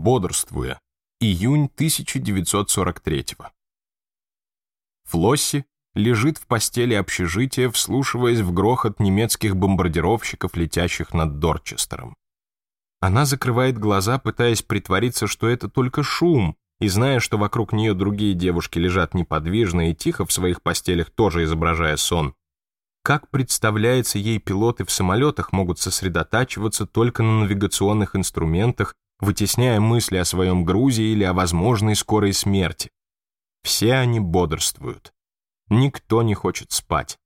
бодрствуя, июнь 1943 -го. Флосси лежит в постели общежития, вслушиваясь в грохот немецких бомбардировщиков, летящих над Дорчестером. Она закрывает глаза, пытаясь притвориться, что это только шум, и зная, что вокруг нее другие девушки лежат неподвижно и тихо в своих постелях, тоже изображая сон. Как представляется ей, пилоты в самолетах могут сосредотачиваться только на навигационных инструментах вытесняя мысли о своем грузе или о возможной скорой смерти. Все они бодрствуют. Никто не хочет спать.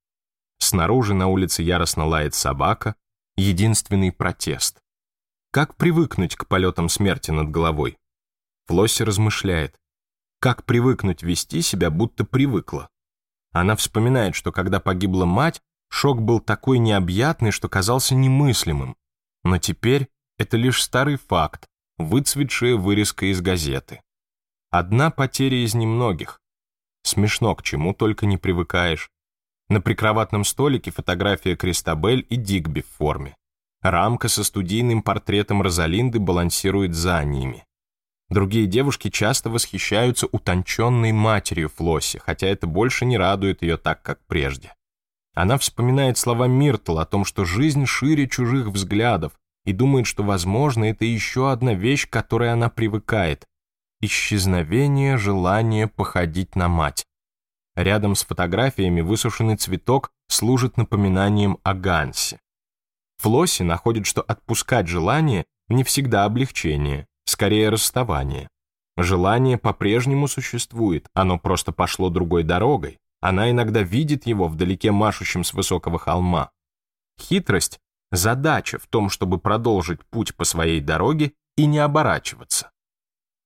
Снаружи на улице яростно лает собака, единственный протест. Как привыкнуть к полетам смерти над головой? Флосси размышляет. Как привыкнуть вести себя, будто привыкла? Она вспоминает, что когда погибла мать, шок был такой необъятный, что казался немыслимым. Но теперь это лишь старый факт, выцветшая вырезка из газеты. Одна потеря из немногих. Смешно, к чему только не привыкаешь. На прикроватном столике фотография Кристабель и Дигби в форме. Рамка со студийным портретом Розалинды балансирует за ними. Другие девушки часто восхищаются утонченной матерью Флосси, хотя это больше не радует ее так, как прежде. Она вспоминает слова Миртл о том, что жизнь шире чужих взглядов, и думает, что, возможно, это еще одна вещь, к которой она привыкает – исчезновение желания походить на мать. Рядом с фотографиями высушенный цветок служит напоминанием о Гансе. Флосси находит, что отпускать желание не всегда облегчение, скорее расставание. Желание по-прежнему существует, оно просто пошло другой дорогой. Она иногда видит его вдалеке машущим с высокого холма. Хитрость Задача в том, чтобы продолжить путь по своей дороге и не оборачиваться.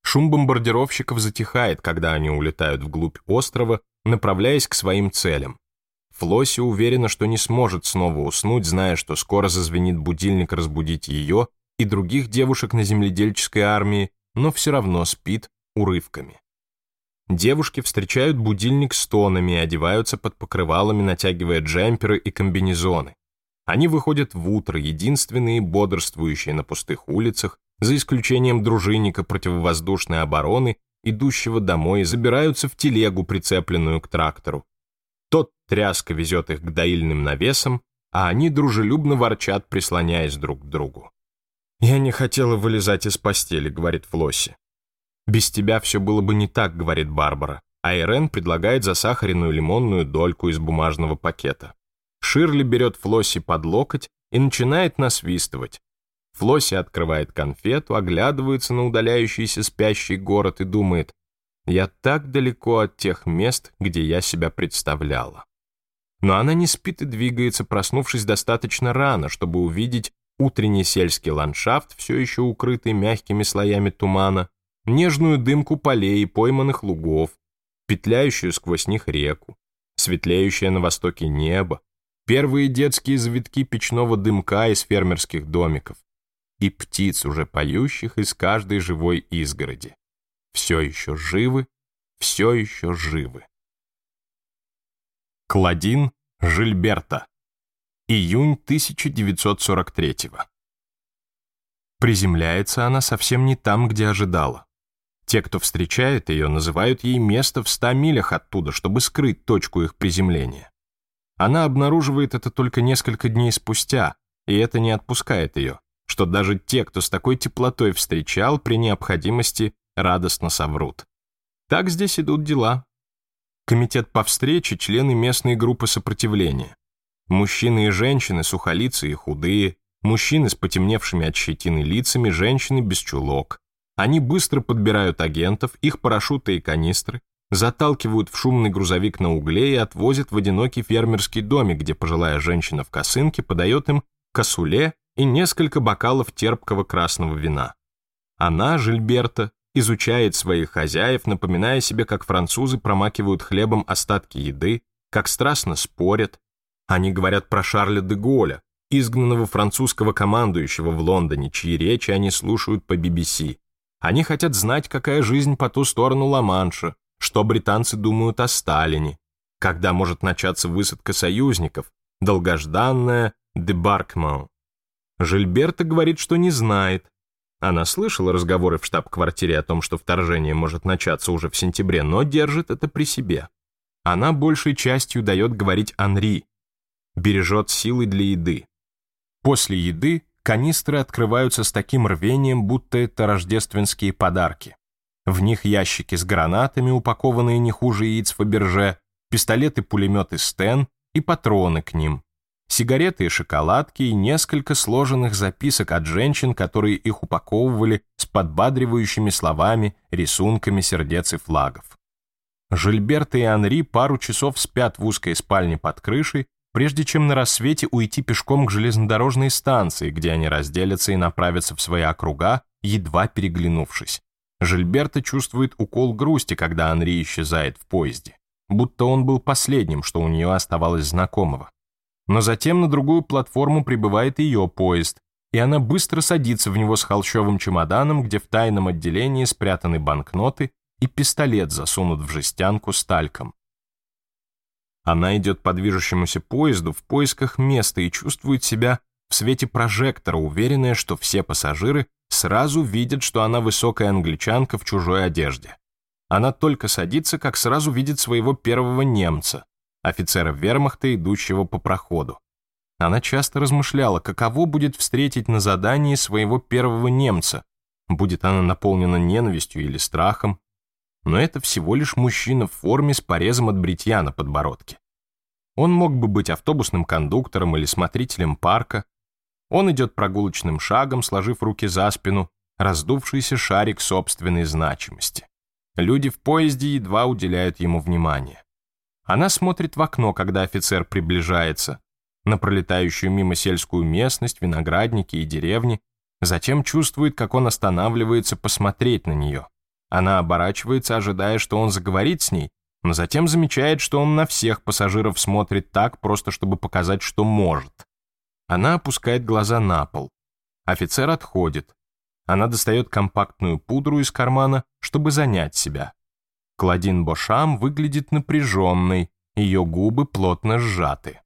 Шум бомбардировщиков затихает, когда они улетают вглубь острова, направляясь к своим целям. Флосси уверена, что не сможет снова уснуть, зная, что скоро зазвенит будильник разбудить ее и других девушек на земледельческой армии, но все равно спит урывками. Девушки встречают будильник с тонами и одеваются под покрывалами, натягивая джемперы и комбинезоны. Они выходят в утро, единственные бодрствующие на пустых улицах, за исключением дружинника противовоздушной обороны, идущего домой, забираются в телегу, прицепленную к трактору. Тот тряска везет их к доильным навесам, а они дружелюбно ворчат, прислоняясь друг к другу. «Я не хотела вылезать из постели», — говорит Флосси. «Без тебя все было бы не так», — говорит Барбара, а Ирен предлагает засахаренную лимонную дольку из бумажного пакета. Ширли берет Флосси под локоть и начинает насвистывать. Флосси открывает конфету, оглядывается на удаляющийся спящий город и думает, «Я так далеко от тех мест, где я себя представляла». Но она не спит и двигается, проснувшись достаточно рано, чтобы увидеть утренний сельский ландшафт, все еще укрытый мягкими слоями тумана, нежную дымку полей и пойманных лугов, петляющую сквозь них реку, светлеющее на востоке небо, Первые детские завитки печного дымка из фермерских домиков и птиц, уже поющих из каждой живой изгороди. Все еще живы, все еще живы. Кладин Жильберта. Июнь 1943 -го. Приземляется она совсем не там, где ожидала. Те, кто встречает ее, называют ей место в ста милях оттуда, чтобы скрыть точку их приземления. Она обнаруживает это только несколько дней спустя, и это не отпускает ее, что даже те, кто с такой теплотой встречал, при необходимости радостно соврут. Так здесь идут дела. Комитет по встрече – члены местной группы сопротивления. Мужчины и женщины, сухолицы и худые, мужчины с потемневшими от щетины лицами, женщины без чулок. Они быстро подбирают агентов, их парашюты и канистры, заталкивают в шумный грузовик на угле и отвозят в одинокий фермерский домик, где пожилая женщина в косынке подает им косуле и несколько бокалов терпкого красного вина. Она, Жильберта, изучает своих хозяев, напоминая себе, как французы промакивают хлебом остатки еды, как страстно спорят. Они говорят про Шарля де Голля, изгнанного французского командующего в Лондоне, чьи речи они слушают по BBC. Они хотят знать, какая жизнь по ту сторону Ла-Манша, что британцы думают о Сталине, когда может начаться высадка союзников, долгожданная Дебаркмау. Жильберта говорит, что не знает. Она слышала разговоры в штаб-квартире о том, что вторжение может начаться уже в сентябре, но держит это при себе. Она большей частью дает говорить Анри, бережет силы для еды. После еды канистры открываются с таким рвением, будто это рождественские подарки. В них ящики с гранатами, упакованные не хуже яиц Фаберже, пистолеты-пулеметы Стен и патроны к ним, сигареты и шоколадки и несколько сложенных записок от женщин, которые их упаковывали с подбадривающими словами, рисунками сердец и флагов. Жильберта и Анри пару часов спят в узкой спальне под крышей, прежде чем на рассвете уйти пешком к железнодорожной станции, где они разделятся и направятся в свои округа, едва переглянувшись. Жильберта чувствует укол грусти, когда Анри исчезает в поезде, будто он был последним, что у нее оставалось знакомого. Но затем на другую платформу прибывает ее поезд, и она быстро садится в него с холщовым чемоданом, где в тайном отделении спрятаны банкноты и пистолет засунут в жестянку с тальком. Она идет по движущемуся поезду в поисках места и чувствует себя в свете прожектора, уверенная, что все пассажиры сразу видит, что она высокая англичанка в чужой одежде. Она только садится, как сразу видит своего первого немца, офицера вермахта, идущего по проходу. Она часто размышляла, каково будет встретить на задании своего первого немца. Будет она наполнена ненавистью или страхом. Но это всего лишь мужчина в форме с порезом от бритья на подбородке. Он мог бы быть автобусным кондуктором или смотрителем парка, он идет прогулочным шагом, сложив руки за спину, раздувшийся шарик собственной значимости. Люди в поезде едва уделяют ему внимания. Она смотрит в окно, когда офицер приближается, на пролетающую мимо сельскую местность, виноградники и деревни, затем чувствует, как он останавливается посмотреть на нее. Она оборачивается, ожидая, что он заговорит с ней, но затем замечает, что он на всех пассажиров смотрит так, просто чтобы показать, что может. Она опускает глаза на пол. Офицер отходит. Она достает компактную пудру из кармана, чтобы занять себя. Кладин Бошам выглядит напряженной, ее губы плотно сжаты.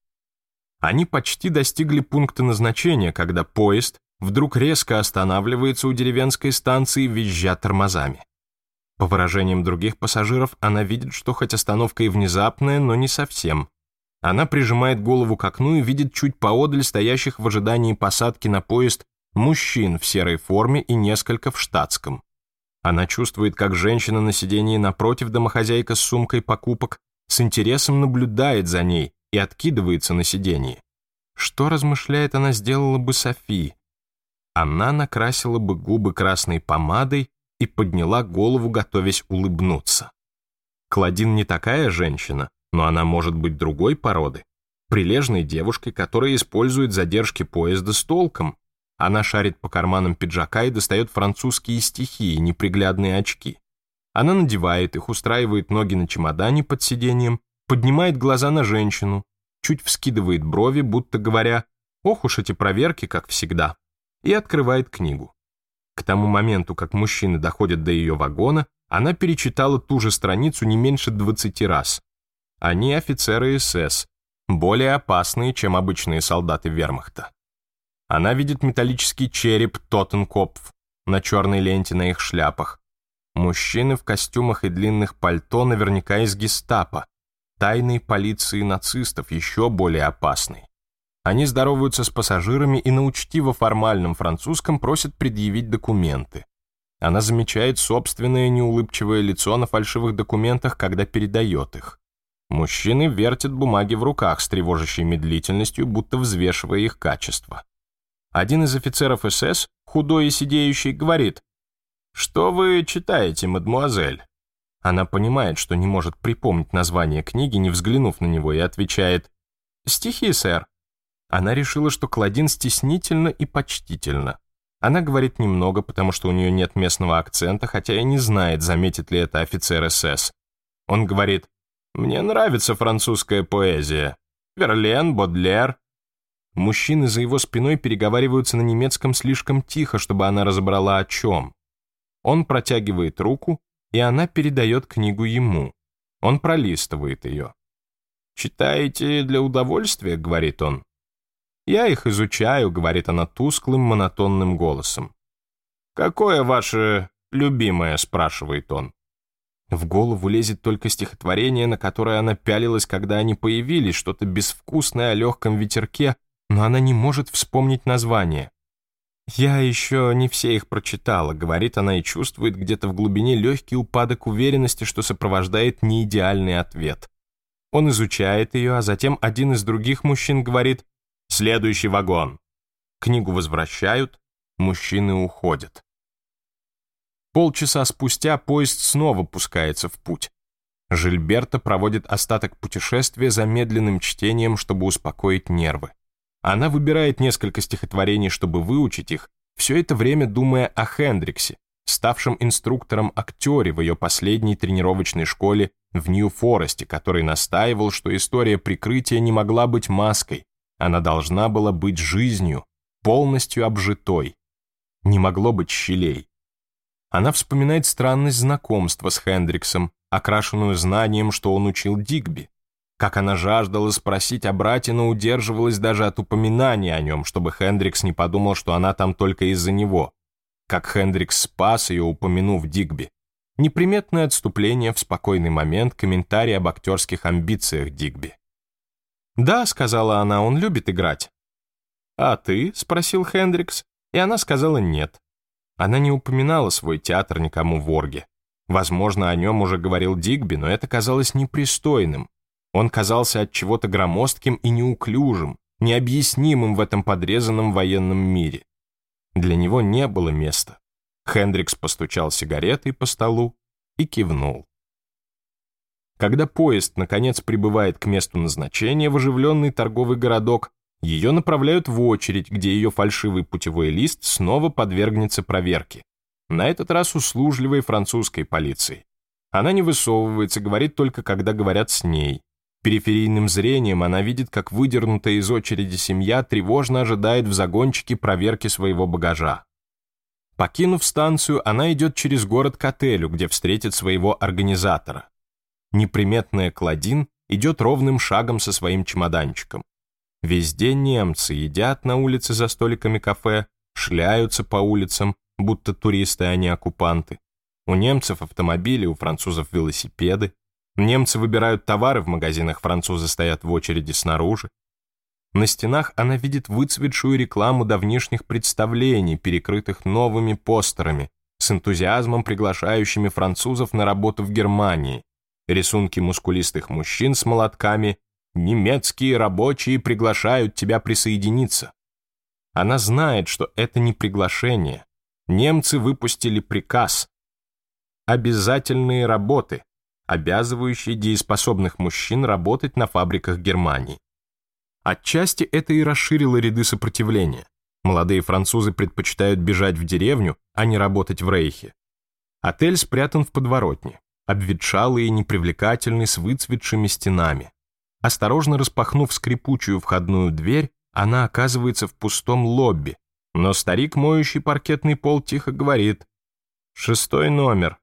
Они почти достигли пункта назначения, когда поезд вдруг резко останавливается у деревенской станции, визжа тормозами. По выражениям других пассажиров, она видит, что хоть остановка и внезапная, но не совсем. Она прижимает голову к окну и видит чуть поодаль стоящих в ожидании посадки на поезд мужчин в серой форме и несколько в штатском. Она чувствует, как женщина на сидении напротив домохозяйка с сумкой покупок с интересом наблюдает за ней и откидывается на сидении. Что, размышляет, она сделала бы Софи? Она накрасила бы губы красной помадой и подняла голову, готовясь улыбнуться. Клодин не такая женщина, но она может быть другой породы. Прилежной девушкой, которая использует задержки поезда с толком. Она шарит по карманам пиджака и достает французские стихи и неприглядные очки. Она надевает их, устраивает ноги на чемодане под сиденьем, поднимает глаза на женщину, чуть вскидывает брови, будто говоря «Ох уж эти проверки, как всегда», и открывает книгу. К тому моменту, как мужчины доходят до ее вагона, она перечитала ту же страницу не меньше 20 раз. Они офицеры СС, более опасные, чем обычные солдаты вермахта. Она видит металлический череп Тоттенкопф на черной ленте на их шляпах. Мужчины в костюмах и длинных пальто наверняка из гестапо, тайной полиции нацистов, еще более опасной. Они здороваются с пассажирами и на учтиво формальном французском просят предъявить документы. Она замечает собственное неулыбчивое лицо на фальшивых документах, когда передает их. Мужчины вертят бумаги в руках с тревожащей медлительностью, будто взвешивая их качество. Один из офицеров СС, худой и сидеющий, говорит, «Что вы читаете, мадмуазель?» Она понимает, что не может припомнить название книги, не взглянув на него, и отвечает, «Стихи, сэр». Она решила, что Клодин стеснительно и почтительно. Она говорит немного, потому что у нее нет местного акцента, хотя и не знает, заметит ли это офицер СС. Он говорит, мне нравится французская поэзия. Верлен, Бодлер. Мужчины за его спиной переговариваются на немецком слишком тихо, чтобы она разобрала о чем. Он протягивает руку, и она передает книгу ему. Он пролистывает ее. «Читаете для удовольствия?» — говорит он. «Я их изучаю», — говорит она тусклым, монотонным голосом. «Какое ваше любимое?» — спрашивает он. В голову лезет только стихотворение, на которое она пялилась, когда они появились, что-то безвкусное о легком ветерке, но она не может вспомнить название. «Я еще не все их прочитала», — говорит она и чувствует где-то в глубине легкий упадок уверенности, что сопровождает неидеальный ответ. Он изучает ее, а затем один из других мужчин говорит «Следующий вагон». Книгу возвращают, мужчины уходят. Полчаса спустя поезд снова пускается в путь. Жильберта проводит остаток путешествия замедленным чтением, чтобы успокоить нервы. Она выбирает несколько стихотворений, чтобы выучить их, все это время думая о Хендриксе, ставшем инструктором-актере в ее последней тренировочной школе в Нью-Форесте, который настаивал, что история прикрытия не могла быть маской, она должна была быть жизнью, полностью обжитой. Не могло быть щелей. Она вспоминает странность знакомства с Хендриксом, окрашенную знанием, что он учил Дигби. Как она жаждала спросить о брате, но удерживалась даже от упоминания о нем, чтобы Хендрикс не подумал, что она там только из-за него. Как Хендрикс спас ее, упомянув Дигби. Неприметное отступление в спокойный момент, комментарий об актерских амбициях Дигби. «Да», — сказала она, — «он любит играть». «А ты?» — спросил Хендрикс, и она сказала «нет». Она не упоминала свой театр никому в Орге. Возможно, о нем уже говорил Дигби, но это казалось непристойным. Он казался от чего-то громоздким и неуклюжим, необъяснимым в этом подрезанном военном мире. Для него не было места. Хендрикс постучал сигаретой по столу и кивнул. Когда поезд, наконец, прибывает к месту назначения в оживленный торговый городок, ее направляют в очередь, где ее фальшивый путевой лист снова подвергнется проверке. На этот раз услужливой французской полиции. Она не высовывается, говорит только, когда говорят с ней. Периферийным зрением она видит, как выдернутая из очереди семья тревожно ожидает в загончике проверки своего багажа. Покинув станцию, она идет через город к отелю, где встретит своего организатора. Неприметная Кладин идет ровным шагом со своим чемоданчиком. Везде немцы едят на улице за столиками кафе, шляются по улицам, будто туристы, а не оккупанты. У немцев автомобили, у французов велосипеды. Немцы выбирают товары в магазинах, французы стоят в очереди снаружи. На стенах она видит выцветшую рекламу давнишних представлений, перекрытых новыми постерами, с энтузиазмом приглашающими французов на работу в Германии. Рисунки мускулистых мужчин с молотками немецкие рабочие приглашают тебя присоединиться. Она знает, что это не приглашение. Немцы выпустили приказ. Обязательные работы, обязывающие дееспособных мужчин работать на фабриках Германии. Отчасти это и расширило ряды сопротивления. Молодые французы предпочитают бежать в деревню, а не работать в Рейхе. Отель спрятан в подворотне, обветшалый и непривлекательный с выцветшими стенами. Осторожно распахнув скрипучую входную дверь, она оказывается в пустом лобби, но старик, моющий паркетный пол, тихо говорит «Шестой номер».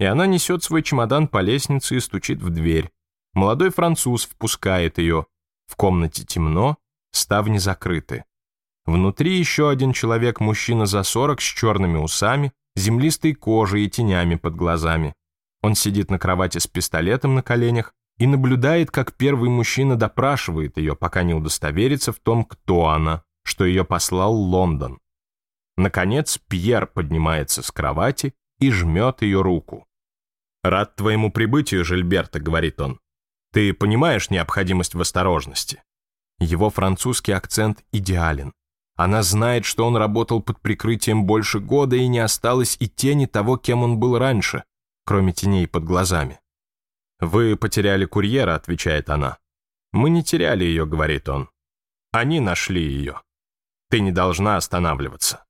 И она несет свой чемодан по лестнице и стучит в дверь. Молодой француз впускает ее. В комнате темно, ставни закрыты. Внутри еще один человек, мужчина за 40 с черными усами, землистой кожей и тенями под глазами. Он сидит на кровати с пистолетом на коленях, и наблюдает, как первый мужчина допрашивает ее, пока не удостоверится в том, кто она, что ее послал Лондон. Наконец, Пьер поднимается с кровати и жмет ее руку. «Рад твоему прибытию, Жильберта», — говорит он. «Ты понимаешь необходимость в осторожности?» Его французский акцент идеален. Она знает, что он работал под прикрытием больше года и не осталось и тени того, кем он был раньше, кроме теней под глазами. «Вы потеряли курьера», — отвечает она. «Мы не теряли ее», — говорит он. «Они нашли ее. Ты не должна останавливаться».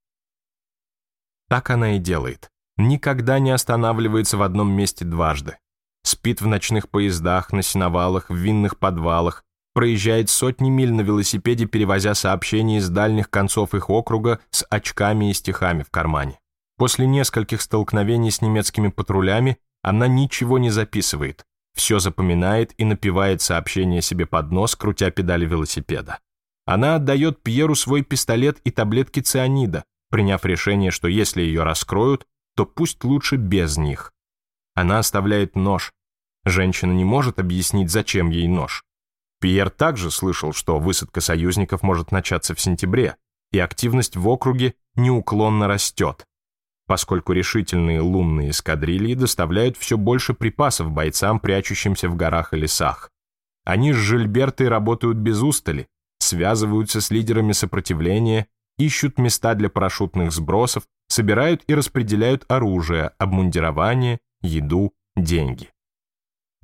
Так она и делает. Никогда не останавливается в одном месте дважды. Спит в ночных поездах, на сеновалах, в винных подвалах, проезжает сотни миль на велосипеде, перевозя сообщения из дальних концов их округа с очками и стихами в кармане. После нескольких столкновений с немецкими патрулями она ничего не записывает, все запоминает и напевает сообщение себе под нос, крутя педали велосипеда. Она отдает Пьеру свой пистолет и таблетки цианида, приняв решение, что если ее раскроют, то пусть лучше без них. Она оставляет нож. Женщина не может объяснить, зачем ей нож. Пьер также слышал, что высадка союзников может начаться в сентябре, и активность в округе неуклонно растет поскольку решительные лунные эскадрильи доставляют все больше припасов бойцам, прячущимся в горах и лесах. Они с Жильбертой работают без устали, связываются с лидерами сопротивления, ищут места для парашютных сбросов, собирают и распределяют оружие, обмундирование, еду, деньги.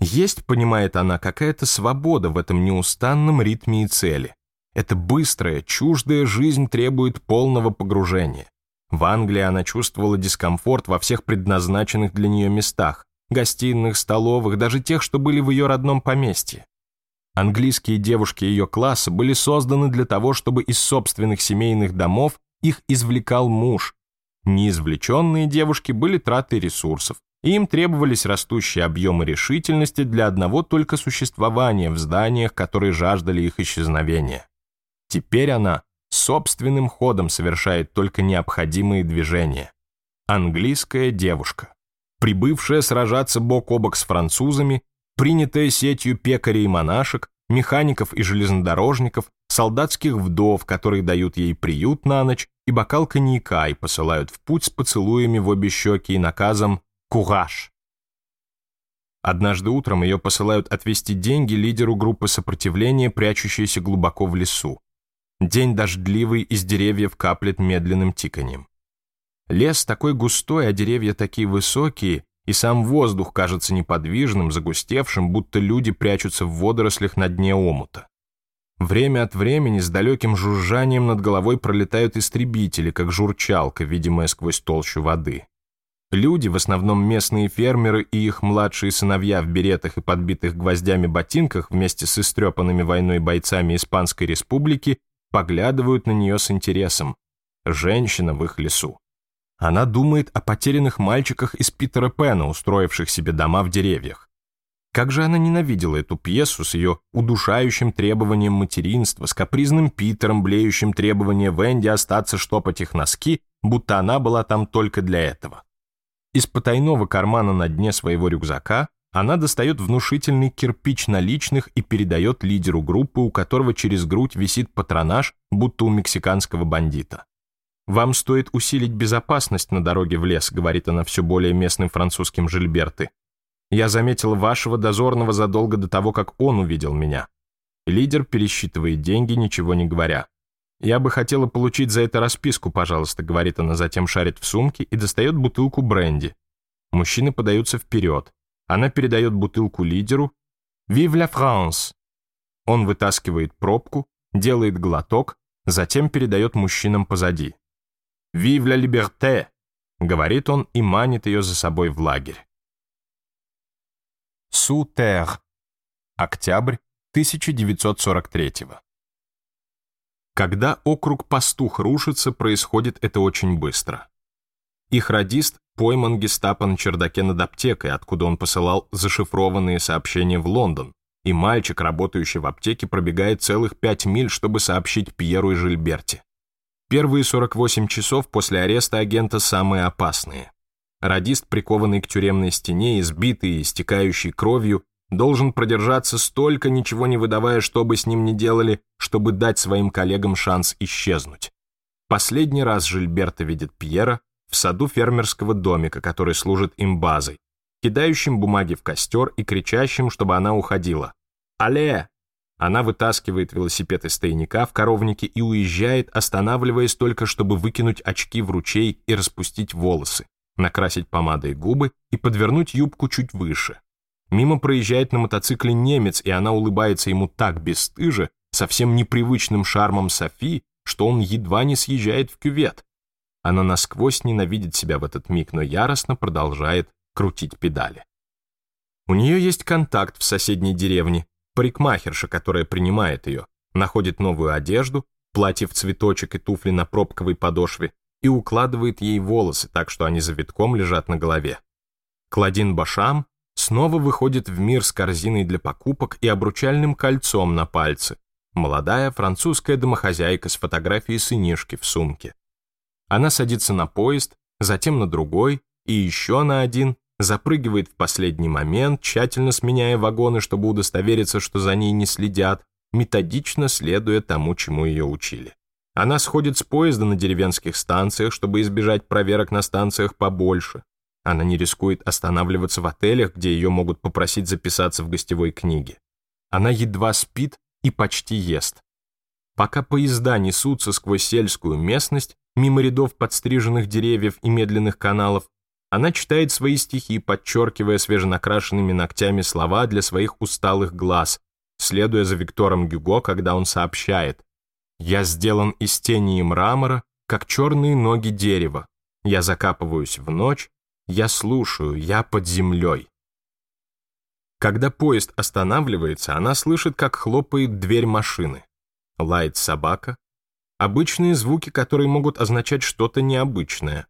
Есть, понимает она, какая-то свобода в этом неустанном ритме и цели. Эта быстрая, чуждая жизнь требует полного погружения. В Англии она чувствовала дискомфорт во всех предназначенных для нее местах, гостиных, столовых, даже тех, что были в ее родном поместье. Английские девушки ее класса были созданы для того, чтобы из собственных семейных домов их извлекал муж. Неизвлеченные девушки были траты ресурсов, и им требовались растущие объемы решительности для одного только существования в зданиях, которые жаждали их исчезновения. Теперь она собственным ходом совершает только необходимые движения. Английская девушка, прибывшая сражаться бок о бок с французами, принятая сетью пекарей и монашек, механиков и железнодорожников, солдатских вдов, которые дают ей приют на ночь, и бокал коньяка и посылают в путь с поцелуями в обе щеки и наказом «Кураж!». Однажды утром ее посылают отвести деньги лидеру группы сопротивления, прячущейся глубоко в лесу. День дождливый, из деревьев каплет медленным тиканьем. Лес такой густой, а деревья такие высокие, и сам воздух кажется неподвижным, загустевшим, будто люди прячутся в водорослях на дне омута. Время от времени с далеким жужжанием над головой пролетают истребители, как журчалка, видимая сквозь толщу воды. Люди, в основном местные фермеры и их младшие сыновья в беретах и подбитых гвоздями ботинках вместе с истрепанными войной бойцами Испанской республики, поглядывают на нее с интересом. Женщина в их лесу. Она думает о потерянных мальчиках из Питера Пэна, устроивших себе дома в деревьях. Как же она ненавидела эту пьесу с ее удушающим требованием материнства, с капризным Питером, блеющим требование Венди остаться штопать их носки, будто она была там только для этого. Из потайного кармана на дне своего рюкзака она достает внушительный кирпич наличных и передает лидеру группы, у которого через грудь висит патронаж, будто у мексиканского бандита. «Вам стоит усилить безопасность на дороге в лес», говорит она все более местным французским Жильберты. «Я заметил вашего дозорного задолго до того, как он увидел меня». Лидер пересчитывает деньги, ничего не говоря. «Я бы хотела получить за это расписку, пожалуйста», говорит она, затем шарит в сумке и достает бутылку бренди. Мужчины подаются вперед. Она передает бутылку лидеру Вивля Франс. Он вытаскивает пробку, делает глоток, затем передает мужчинам позади. Вивля Либерте. говорит он и манит ее за собой в лагерь. Сутер. Октябрь 1943 -го. Когда округ Пастух рушится, происходит это очень быстро. Их радист пойман гестапо на чердаке над аптекой, откуда он посылал зашифрованные сообщения в Лондон, и мальчик, работающий в аптеке, пробегает целых пять миль, чтобы сообщить Пьеру и Жильберте. Первые 48 часов после ареста агента самые опасные. Радист, прикованный к тюремной стене, избитый и истекающий кровью, должен продержаться столько, ничего не выдавая, что бы с ним ни делали, чтобы дать своим коллегам шанс исчезнуть. Последний раз Жильберта видит Пьера в саду фермерского домика, который служит им базой, кидающим бумаги в костер и кричащим, чтобы она уходила. «Але!» Она вытаскивает велосипед из тайника в коровнике и уезжает, останавливаясь только, чтобы выкинуть очки в ручей и распустить волосы, накрасить помадой губы и подвернуть юбку чуть выше. Мимо проезжает на мотоцикле немец, и она улыбается ему так бесстыже, совсем непривычным шармом Софи, что он едва не съезжает в кювет. Она насквозь ненавидит себя в этот миг, но яростно продолжает крутить педали. У нее есть контакт в соседней деревне, парикмахерша, которая принимает ее, находит новую одежду, платье в цветочек и туфли на пробковой подошве и укладывает ей волосы так, что они завитком лежат на голове. Кладин Башам снова выходит в мир с корзиной для покупок и обручальным кольцом на пальце, молодая французская домохозяйка с фотографией сынишки в сумке. Она садится на поезд, затем на другой и еще на один, запрыгивает в последний момент, тщательно сменяя вагоны, чтобы удостовериться, что за ней не следят, методично следуя тому, чему ее учили. Она сходит с поезда на деревенских станциях, чтобы избежать проверок на станциях побольше. Она не рискует останавливаться в отелях, где ее могут попросить записаться в гостевой книге. Она едва спит и почти ест. Пока поезда несутся сквозь сельскую местность, мимо рядов подстриженных деревьев и медленных каналов, она читает свои стихи, подчеркивая свеженакрашенными ногтями слова для своих усталых глаз, следуя за Виктором Гюго, когда он сообщает «Я сделан из тени и мрамора, как черные ноги дерева. Я закапываюсь в ночь, я слушаю, я под землей». Когда поезд останавливается, она слышит, как хлопает дверь машины. Лает собака, Обычные звуки, которые могут означать что-то необычное.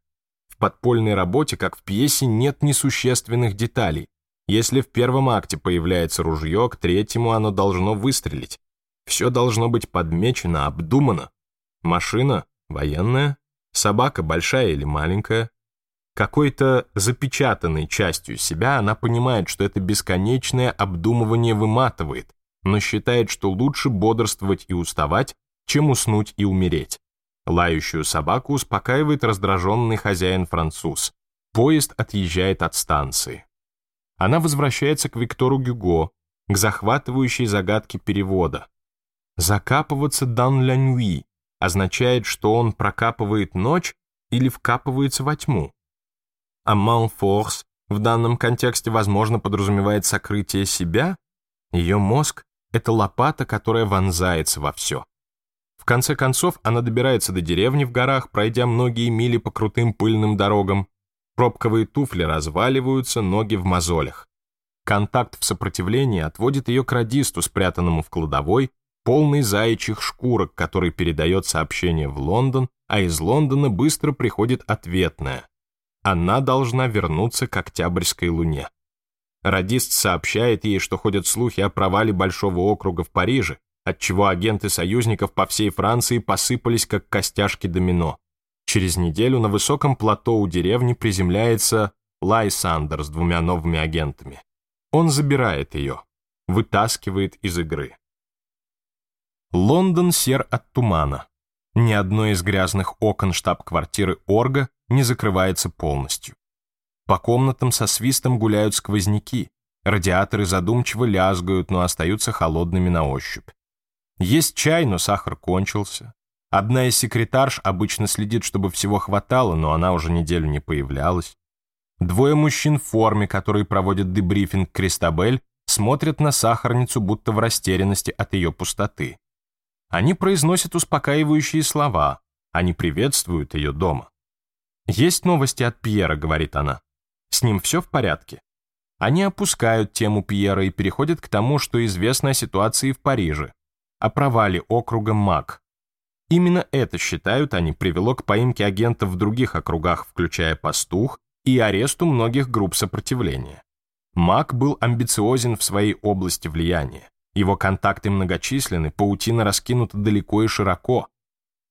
В подпольной работе, как в пьесе, нет несущественных деталей. Если в первом акте появляется ружье, к третьему оно должно выстрелить. Все должно быть подмечено, обдумано. Машина военная, собака большая или маленькая. Какой-то запечатанной частью себя она понимает, что это бесконечное обдумывание выматывает, но считает, что лучше бодрствовать и уставать, чем уснуть и умереть. Лающую собаку успокаивает раздраженный хозяин-француз. Поезд отъезжает от станции. Она возвращается к Виктору Гюго, к захватывающей загадке перевода. «Закапываться дан ля нюи» означает, что он прокапывает ночь или вкапывается во тьму. А «малфорс» в данном контексте, возможно, подразумевает сокрытие себя. Ее мозг — это лопата, которая вонзается во все. В конце концов, она добирается до деревни в горах, пройдя многие мили по крутым пыльным дорогам. Пробковые туфли разваливаются, ноги в мозолях. Контакт в сопротивлении отводит ее к радисту, спрятанному в кладовой, полный заячьих шкурок, который передает сообщение в Лондон, а из Лондона быстро приходит ответное. Она должна вернуться к Октябрьской луне. Радист сообщает ей, что ходят слухи о провале Большого округа в Париже, отчего агенты союзников по всей Франции посыпались как костяшки домино. Через неделю на высоком плато у деревни приземляется Лай Сандер с двумя новыми агентами. Он забирает ее, вытаскивает из игры. Лондон сер от тумана. Ни одно из грязных окон штаб-квартиры Орга не закрывается полностью. По комнатам со свистом гуляют сквозняки, радиаторы задумчиво лязгают, но остаются холодными на ощупь. Есть чай, но сахар кончился. Одна из секретарш обычно следит, чтобы всего хватало, но она уже неделю не появлялась. Двое мужчин в форме, которые проводят дебрифинг Кристабель, смотрят на сахарницу, будто в растерянности от ее пустоты. Они произносят успокаивающие слова, они приветствуют ее дома. «Есть новости от Пьера», — говорит она. «С ним все в порядке?» Они опускают тему Пьера и переходят к тому, что известно о ситуации в Париже о провале округа МАК. Именно это, считают они, привело к поимке агентов в других округах, включая «Пастух», и аресту многих групп сопротивления. МАК был амбициозен в своей области влияния. Его контакты многочисленны, паутина раскинута далеко и широко.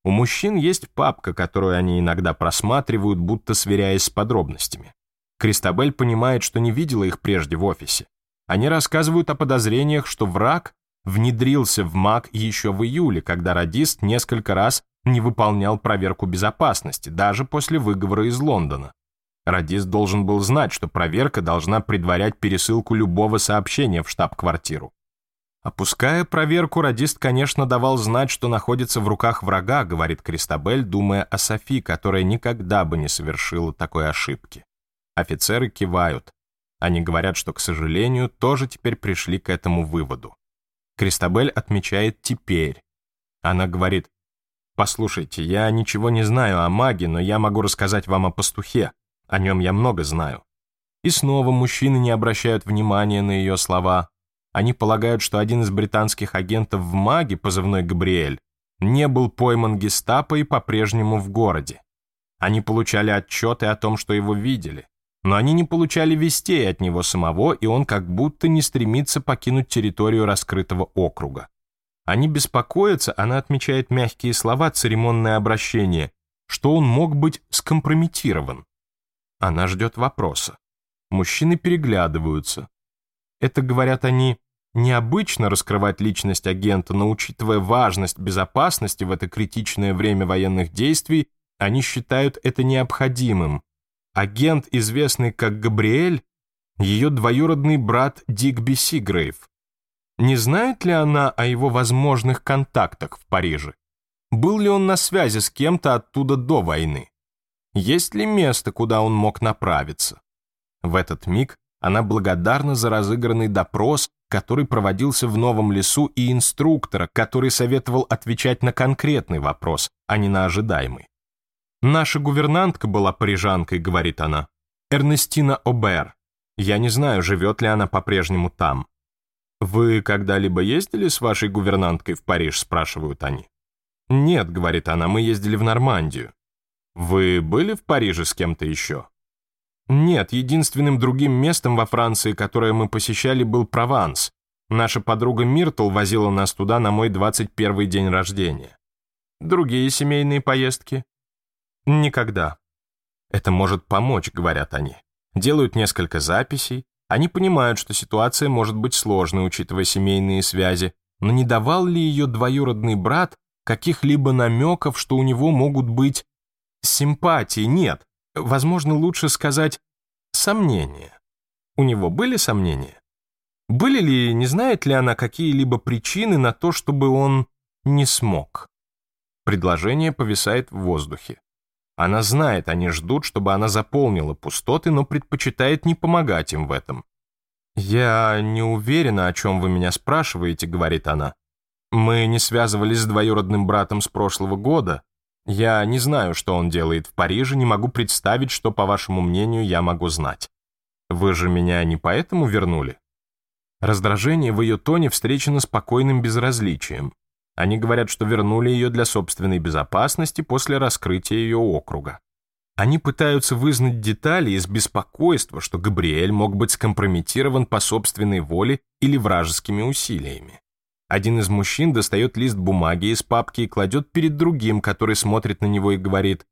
У мужчин есть папка, которую они иногда просматривают, будто сверяясь с подробностями. Кристабель понимает, что не видела их прежде в офисе. Они рассказывают о подозрениях, что враг внедрился в МАК еще в июле, когда радист несколько раз не выполнял проверку безопасности, даже после выговора из Лондона. Радист должен был знать, что проверка должна предварять пересылку любого сообщения в штаб-квартиру. Опуская проверку, радист, конечно, давал знать, что находится в руках врага, говорит Кристабель, думая о Софи, которая никогда бы не совершила такой ошибки. Офицеры кивают. Они говорят, что, к сожалению, тоже теперь пришли к этому выводу. Кристабель отмечает «теперь». Она говорит, «Послушайте, я ничего не знаю о маге, но я могу рассказать вам о пастухе. О нем я много знаю». И снова мужчины не обращают внимания на ее слова. Они полагают, что один из британских агентов в маге, позывной Габриэль, не был пойман гестапо и по-прежнему в городе. Они получали отчеты о том, что его видели но они не получали вестей от него самого, и он как будто не стремится покинуть территорию раскрытого округа. Они беспокоятся, она отмечает мягкие слова, церемонное обращение, что он мог быть скомпрометирован. Она ждет вопроса. Мужчины переглядываются. Это, говорят они, необычно раскрывать личность агента, но учитывая важность безопасности в это критичное время военных действий, они считают это необходимым, агент, известный как Габриэль, ее двоюродный брат Дигби Сигрейв. Не знает ли она о его возможных контактах в Париже? Был ли он на связи с кем-то оттуда до войны? Есть ли место, куда он мог направиться? В этот миг она благодарна за разыгранный допрос, который проводился в Новом лесу и инструктора, который советовал отвечать на конкретный вопрос, а не на ожидаемый. Наша гувернантка была парижанкой, говорит она. Эрнестина Обер. Я не знаю, живет ли она по-прежнему там. «Вы когда-либо ездили с вашей гувернанткой в Париж?» – спрашивают они. «Нет», – говорит она, – «мы ездили в Нормандию». «Вы были в Париже с кем-то еще?» «Нет, единственным другим местом во Франции, которое мы посещали, был Прованс. Наша подруга Миртл возила нас туда на мой 21 день рождения». «Другие семейные поездки?» Никогда. Это может помочь, говорят они. Делают несколько записей. Они понимают, что ситуация может быть сложной, учитывая семейные связи. Но не давал ли ее двоюродный брат каких-либо намеков, что у него могут быть симпатии? Нет. Возможно, лучше сказать сомнения. У него были сомнения? Были ли, не знает ли она какие-либо причины на то, чтобы он не смог? Предложение повисает в воздухе. Она знает, они ждут, чтобы она заполнила пустоты, но предпочитает не помогать им в этом. «Я не уверена, о чем вы меня спрашиваете», — говорит она. «Мы не связывались с двоюродным братом с прошлого года. Я не знаю, что он делает в Париже, не могу представить, что, по вашему мнению, я могу знать. Вы же меня не поэтому вернули?» Раздражение в ее тоне встречено спокойным безразличием. Они говорят, что вернули ее для собственной безопасности после раскрытия ее округа. Они пытаются вызнать детали из беспокойства, что Габриэль мог быть скомпрометирован по собственной воле или вражескими усилиями. Один из мужчин достает лист бумаги из папки и кладет перед другим, который смотрит на него и говорит,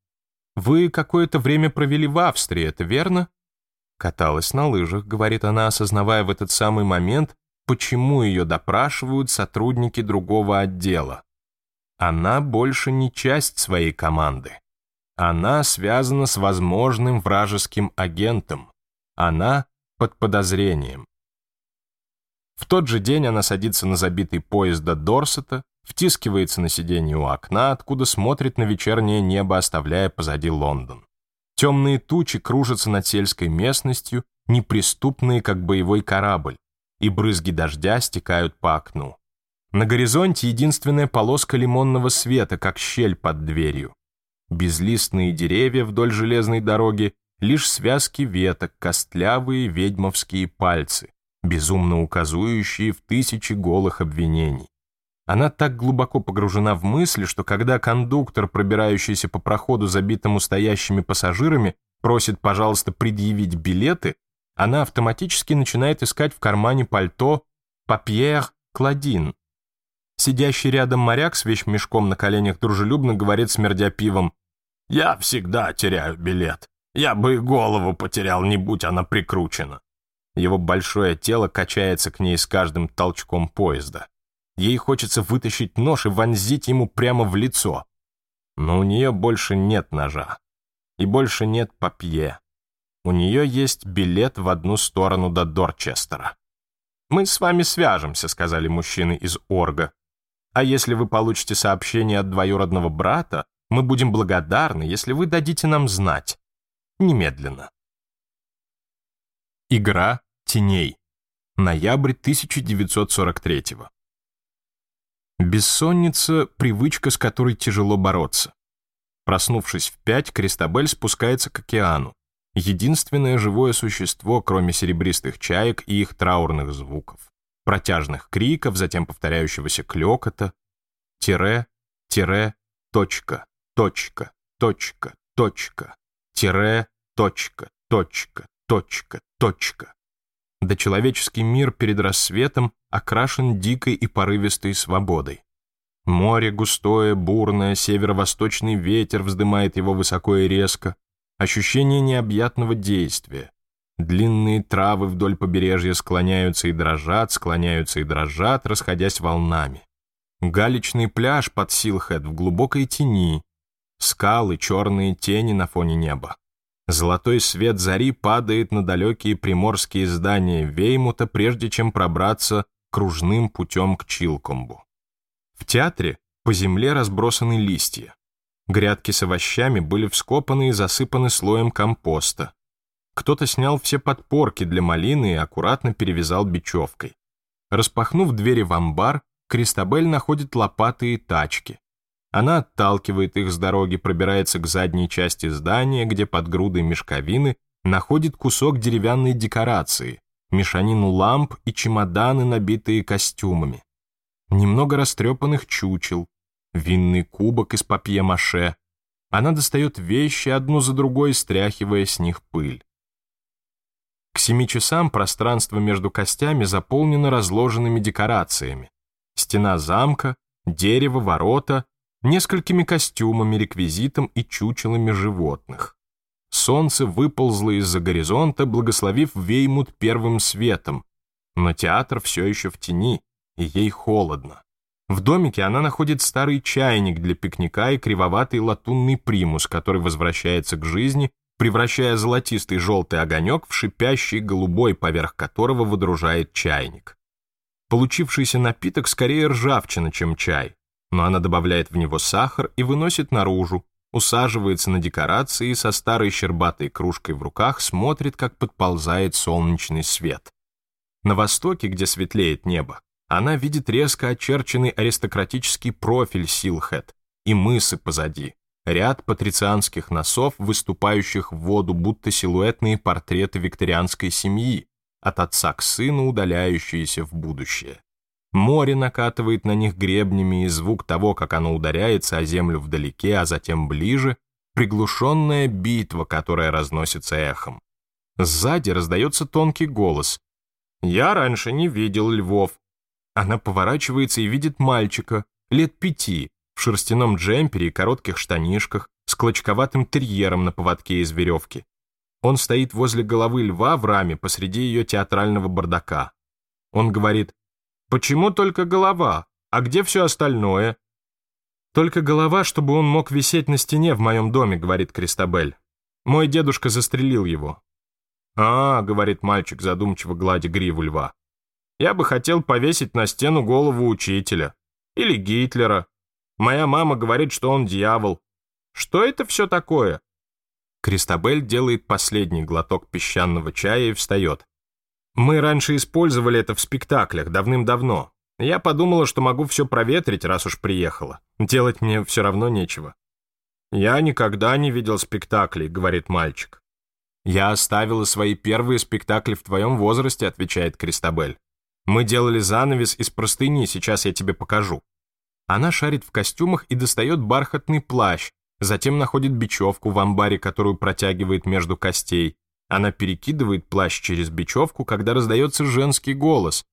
«Вы какое-то время провели в Австрии, это верно?» «Каталась на лыжах», — говорит она, осознавая в этот самый момент, почему ее допрашивают сотрудники другого отдела. Она больше не часть своей команды. Она связана с возможным вражеским агентом. Она под подозрением. В тот же день она садится на забитый поезд до Дорсета, втискивается на сиденье у окна, откуда смотрит на вечернее небо, оставляя позади Лондон. Темные тучи кружатся над сельской местностью, неприступные, как боевой корабль и брызги дождя стекают по окну. На горизонте единственная полоска лимонного света, как щель под дверью. Безлистные деревья вдоль железной дороги, лишь связки веток, костлявые ведьмовские пальцы, безумно указующие в тысячи голых обвинений. Она так глубоко погружена в мысли, что когда кондуктор, пробирающийся по проходу, забитому стоящими пассажирами, просит, пожалуйста, предъявить билеты, она автоматически начинает искать в кармане пальто «папьер кладин». Сидящий рядом моряк с вещмешком на коленях дружелюбно говорит, смердя пивом, «Я всегда теряю билет. Я бы и голову потерял, не будь она прикручена». Его большое тело качается к ней с каждым толчком поезда. Ей хочется вытащить нож и вонзить ему прямо в лицо. Но у нее больше нет ножа. И больше нет папье. У нее есть билет в одну сторону до Дорчестера. «Мы с вами свяжемся», — сказали мужчины из Орга. «А если вы получите сообщение от двоюродного брата, мы будем благодарны, если вы дадите нам знать. Немедленно». Игра теней. Ноябрь 1943 -го. Бессонница — привычка, с которой тяжело бороться. Проснувшись в пять, Кристабель спускается к океану единственное живое существо, кроме серебристых чаек и их траурных звуков, протяжных криков, затем повторяющегося клёкота, тире, тире, точка, точка, точка, точка, тире, точка, точка, точка, точка. Да человеческий мир перед рассветом окрашен дикой и порывистой свободой. Море густое, бурное, северо-восточный ветер вздымает его высоко и резко, ощущение необъятного действия. Длинные травы вдоль побережья склоняются и дрожат, склоняются и дрожат, расходясь волнами. Галечный пляж под Силхед в глубокой тени, скалы, черные тени на фоне неба. Золотой свет зари падает на далекие приморские здания Веймута, прежде чем пробраться кружным путем к Чилкомбу. В театре по земле разбросаны листья. Грядки с овощами были вскопаны и засыпаны слоем компоста. Кто-то снял все подпорки для малины и аккуратно перевязал бечевкой. Распахнув двери в амбар, Кристабель находит лопаты и тачки. Она отталкивает их с дороги, пробирается к задней части здания, где под грудой мешковины находит кусок деревянной декорации, мешанину ламп и чемоданы, набитые костюмами. Немного растрепанных чучел, винный кубок из папье-маше. А она достает вещи одну за другой, стряхивая с них пыль. К семи часам пространство между костями заполнено разложенными декорациями. Стена замка, дерево, ворота, несколькими костюмами, реквизитом и чучелами животных. Солнце выползло из-за горизонта, благословив Веймут первым светом, но театр все еще в тени, и ей холодно. В домике она находит старый чайник для пикника и кривоватый латунный примус, который возвращается к жизни, превращая золотистый желтый огонек в шипящий голубой, поверх которого выдружает чайник. Получившийся напиток скорее ржавчина, чем чай, но она добавляет в него сахар и выносит наружу, усаживается на декорации и со старой щербатой кружкой в руках смотрит, как подползает солнечный свет. На востоке, где светлеет небо, она видит резко очерченный аристократический профиль Силхет и мысы позади, ряд патрицианских носов, выступающих в воду, будто силуэтные портреты викторианской семьи, от отца к сыну удаляющиеся в будущее. Море накатывает на них гребнями, и звук того, как оно ударяется о землю вдалеке, а затем ближе, приглушенная битва, которая разносится эхом. Сзади раздается тонкий голос. «Я раньше не видел львов, она поворачивается и видит мальчика, лет пяти, в шерстяном джемпере и коротких штанишках, с клочковатым терьером на поводке из веревки. Он стоит возле головы льва в раме посреди ее театрального бардака. Он говорит, «Почему только голова? А где все остальное?» «Только голова, чтобы он мог висеть на стене в моем доме», — говорит Кристабель. «Мой дедушка застрелил его». «А, — говорит мальчик, задумчиво гладя гриву льва, я бы хотел повесить на стену голову учителя. Или Гитлера. Моя мама говорит, что он дьявол. Что это все такое?» Кристабель делает последний глоток песчаного чая и встает. «Мы раньше использовали это в спектаклях, давным-давно. Я подумала, что могу все проветрить, раз уж приехала. Делать мне все равно нечего». «Я никогда не видел спектаклей», — говорит мальчик. «Я оставила свои первые спектакли в твоем возрасте», — отвечает Кристабель. Мы делали занавес из простыни, сейчас я тебе покажу. Она шарит в костюмах и достает бархатный плащ, затем находит бечевку в амбаре, которую протягивает между костей. Она перекидывает плащ через бечевку, когда раздается женский голос.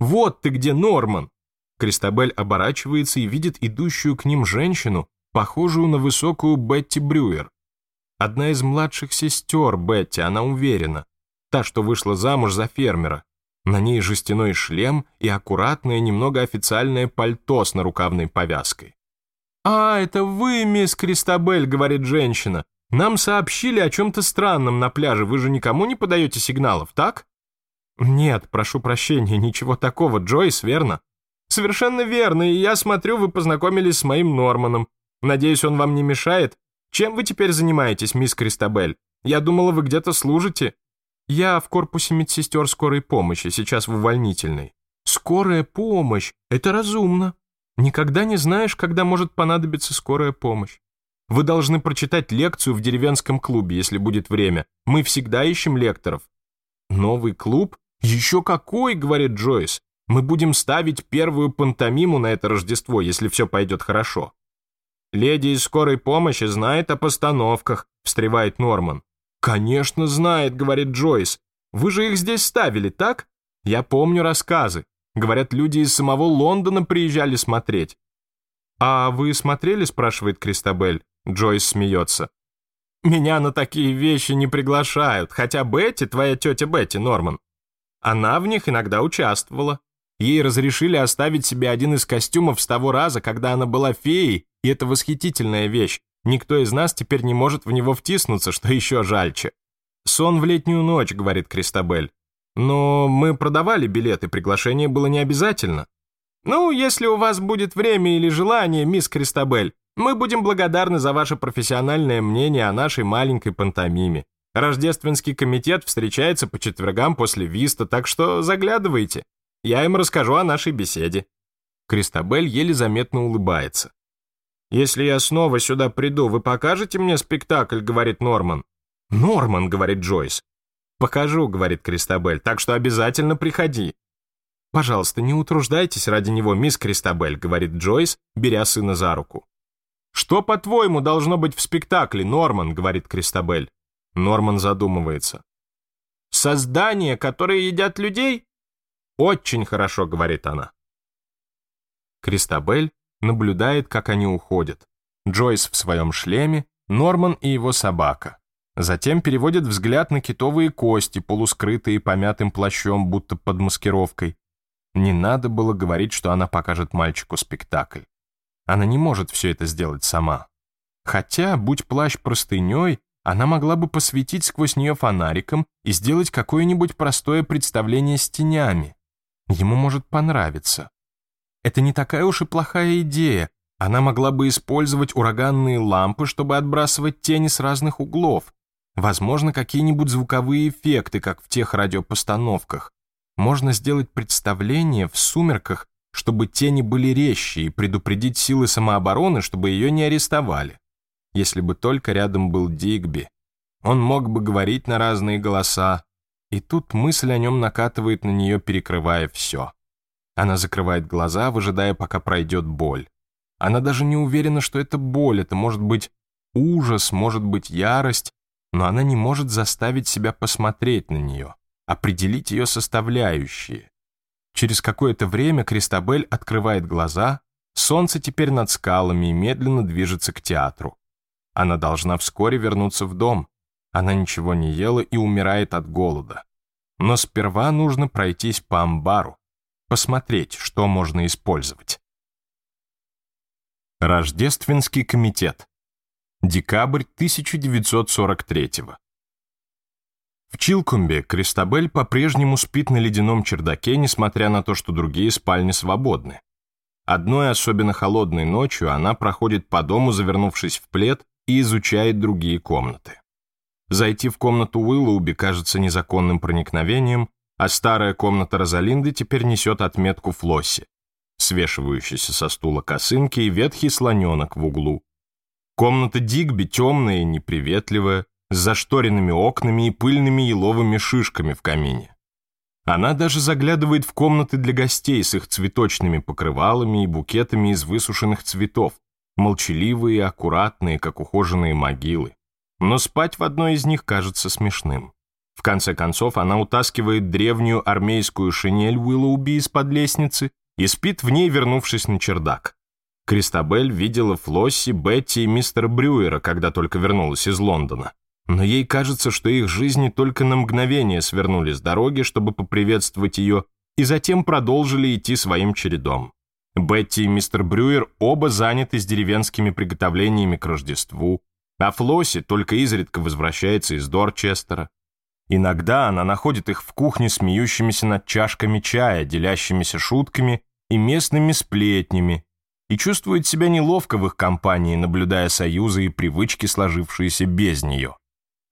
«Вот ты где, Норман!» Кристабель оборачивается и видит идущую к ним женщину, похожую на высокую Бетти Брюер. Одна из младших сестер Бетти, она уверена. Та, что вышла замуж за фермера. На ней жестяной шлем и аккуратное, немного официальное пальто с нарукавной повязкой. «А, это вы, мисс Кристабель», — говорит женщина. «Нам сообщили о чем-то странном на пляже. Вы же никому не подаете сигналов, так?» «Нет, прошу прощения, ничего такого, Джойс, верно?» «Совершенно верно, и я смотрю, вы познакомились с моим Норманом. Надеюсь, он вам не мешает? Чем вы теперь занимаетесь, мисс Кристабель? Я думала, вы где-то служите». Я в корпусе медсестер скорой помощи, сейчас в увольнительной. Скорая помощь — это разумно. Никогда не знаешь, когда может понадобиться скорая помощь. Вы должны прочитать лекцию в деревенском клубе, если будет время. Мы всегда ищем лекторов. Новый клуб? Еще какой, говорит Джойс. Мы будем ставить первую пантомиму на это Рождество, если все пойдет хорошо. Леди из скорой помощи знает о постановках, встревает Норман. «Конечно знает», — говорит Джойс. «Вы же их здесь ставили, так? Я помню рассказы. Говорят, люди из самого Лондона приезжали смотреть». «А вы смотрели?» — спрашивает Кристабель. Джойс смеется. «Меня на такие вещи не приглашают, хотя Бетти, твоя тетя Бетти, Норман. Она в них иногда участвовала. Ей разрешили оставить себе один из костюмов с того раза, когда она была феей, и это восхитительная вещь. Никто из нас теперь не может в него втиснуться, что еще жальче. «Сон в летнюю ночь», — говорит Кристабель. «Но мы продавали билеты, приглашение было не обязательно». «Ну, если у вас будет время или желание, мисс Кристабель, мы будем благодарны за ваше профессиональное мнение о нашей маленькой пантомиме. Рождественский комитет встречается по четвергам после виста, так что заглядывайте. Я им расскажу о нашей беседе». Кристабель еле заметно улыбается. «Если я снова сюда приду, вы покажете мне спектакль?» — говорит Норман. «Норман», — говорит Джойс. «Покажу», — говорит Кристабель, — «так что обязательно приходи». «Пожалуйста, не утруждайтесь ради него, мисс Кристабель», — говорит Джойс, беря сына за руку. «Что, по-твоему, должно быть в спектакле, Норман?» — говорит Кристабель. Норман задумывается. «Создания, которые едят людей?» «Очень хорошо», — говорит она. Кристабель наблюдает, как они уходят. Джойс в своем шлеме, Норман и его собака. Затем переводит взгляд на китовые кости, полускрытые помятым плащом, будто под маскировкой. Не надо было говорить, что она покажет мальчику спектакль. Она не может все это сделать сама. Хотя, будь плащ простыней, она могла бы посветить сквозь нее фонариком и сделать какое-нибудь простое представление с тенями. Ему может понравиться. Это не такая уж и плохая идея. Она могла бы использовать ураганные лампы, чтобы отбрасывать тени с разных углов. Возможно, какие-нибудь звуковые эффекты, как в тех радиопостановках. Можно сделать представление в сумерках, чтобы тени были резче и предупредить силы самообороны, чтобы ее не арестовали. Если бы только рядом был Дигби. Он мог бы говорить на разные голоса. И тут мысль о нем накатывает на нее, перекрывая все. Она закрывает глаза, выжидая, пока пройдет боль. Она даже не уверена, что это боль, это может быть ужас, может быть ярость, но она не может заставить себя посмотреть на нее, определить ее составляющие. Через какое-то время Кристабель открывает глаза, солнце теперь над скалами и медленно движется к театру. Она должна вскоре вернуться в дом. Она ничего не ела и умирает от голода. Но сперва нужно пройтись по амбару посмотреть, что можно использовать. Рождественский комитет. Декабрь 1943 -го. В Чилкумбе Кристабель по-прежнему спит на ледяном чердаке, несмотря на то, что другие спальни свободны. Одной особенно холодной ночью она проходит по дому, завернувшись в плед, и изучает другие комнаты. Зайти в комнату Уиллоуби кажется незаконным проникновением, а старая комната Розалинды теперь несет отметку Флосси, свешивающийся со стула косынки и ветхий слоненок в углу. Комната Дигби темная и неприветливая, с зашторенными окнами и пыльными еловыми шишками в камине. Она даже заглядывает в комнаты для гостей с их цветочными покрывалами и букетами из высушенных цветов, молчаливые и аккуратные, как ухоженные могилы. Но спать в одной из них кажется смешным. В конце концов, она утаскивает древнюю армейскую шинель Уиллоуби из-под лестницы и спит в ней, вернувшись на чердак. Кристабель видела Флосси, Бетти и мистера Брюера, когда только вернулась из Лондона. Но ей кажется, что их жизни только на мгновение свернули с дороги, чтобы поприветствовать ее, и затем продолжили идти своим чередом. Бетти и мистер Брюер оба заняты с деревенскими приготовлениями к Рождеству, а Флосси только изредка возвращается из Дорчестера. Иногда она находит их в кухне смеющимися над чашками чая, делящимися шутками и местными сплетнями, и чувствует себя неловко в их компании, наблюдая союзы и привычки, сложившиеся без нее.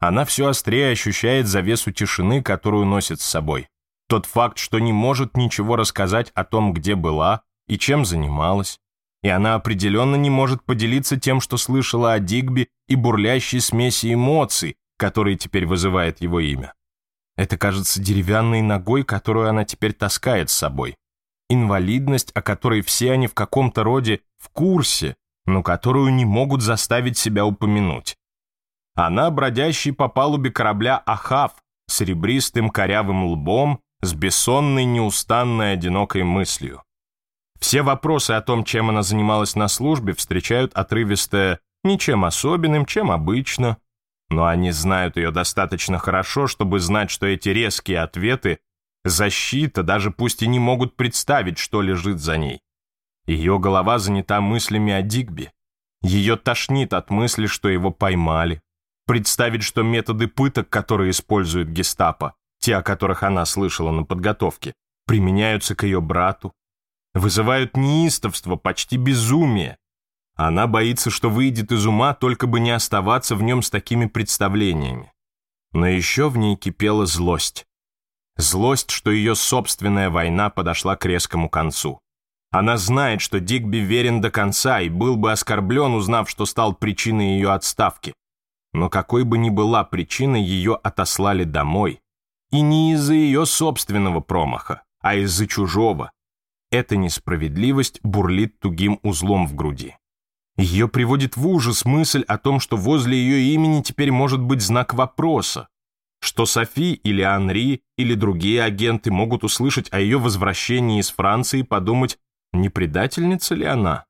Она все острее ощущает завесу тишины, которую носит с собой. Тот факт, что не может ничего рассказать о том, где была и чем занималась. И она определенно не может поделиться тем, что слышала о Дигби и бурлящей смеси эмоций, который теперь вызывает его имя. Это кажется деревянной ногой, которую она теперь таскает с собой. Инвалидность, о которой все они в каком-то роде в курсе, но которую не могут заставить себя упомянуть. Она бродящий по палубе корабля Ахав с ребристым корявым лбом, с бессонной, неустанной, одинокой мыслью. Все вопросы о том, чем она занималась на службе, встречают отрывистое «ничем особенным, чем обычно», но они знают ее достаточно хорошо, чтобы знать, что эти резкие ответы, защита, даже пусть и не могут представить, что лежит за ней. Ее голова занята мыслями о Дигби. Ее тошнит от мысли, что его поймали. Представить, что методы пыток, которые использует гестапо, те, о которых она слышала на подготовке, применяются к ее брату, вызывают неистовство, почти безумие. Она боится, что выйдет из ума, только бы не оставаться в нем с такими представлениями. Но еще в ней кипела злость. Злость, что ее собственная война подошла к резкому концу. Она знает, что Дигби верен до конца и был бы оскорблен, узнав, что стал причиной ее отставки. Но какой бы ни была причина, ее отослали домой. И не из-за ее собственного промаха, а из-за чужого. Эта несправедливость бурлит тугим узлом в груди. Ее приводит в ужас мысль о том, что возле ее имени теперь может быть знак вопроса, что Софи или Анри или другие агенты могут услышать о ее возвращении из Франции и подумать, не предательница ли она?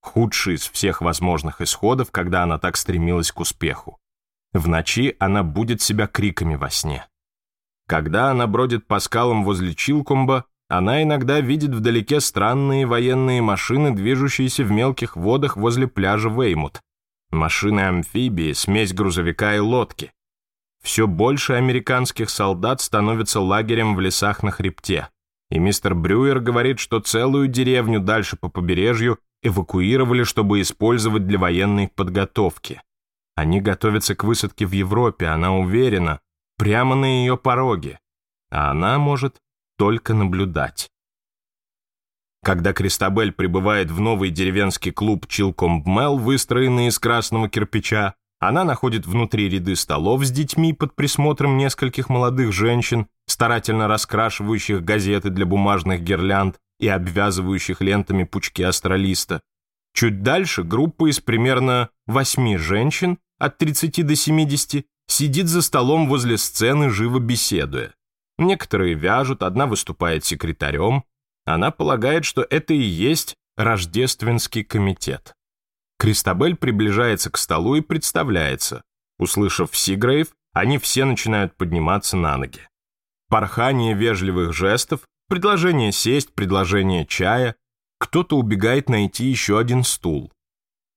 Худший из всех возможных исходов, когда она так стремилась к успеху. В ночи она будет себя криками во сне. Когда она бродит по скалам возле Чилкомба, она иногда видит вдалеке странные военные машины, движущиеся в мелких водах возле пляжа Веймут. Машины-амфибии, смесь грузовика и лодки. Все больше американских солдат становится лагерем в лесах на хребте. И мистер Брюер говорит, что целую деревню дальше по побережью эвакуировали, чтобы использовать для военной подготовки. Они готовятся к высадке в Европе, она уверена, прямо на ее пороге. А она, может, только наблюдать. Когда Кристабель прибывает в новый деревенский клуб Чилкомбмел, выстроенный из красного кирпича, она находит внутри ряды столов с детьми под присмотром нескольких молодых женщин, старательно раскрашивающих газеты для бумажных гирлянд и обвязывающих лентами пучки астролиста. Чуть дальше группа из примерно восьми женщин от 30 до 70 сидит за столом возле сцены, живо беседуя. Некоторые вяжут, одна выступает секретарем. Она полагает, что это и есть рождественский комитет. Кристабель приближается к столу и представляется. Услышав Сигрейв, они все начинают подниматься на ноги. Порхание вежливых жестов, предложение сесть, предложение чая. Кто-то убегает найти еще один стул.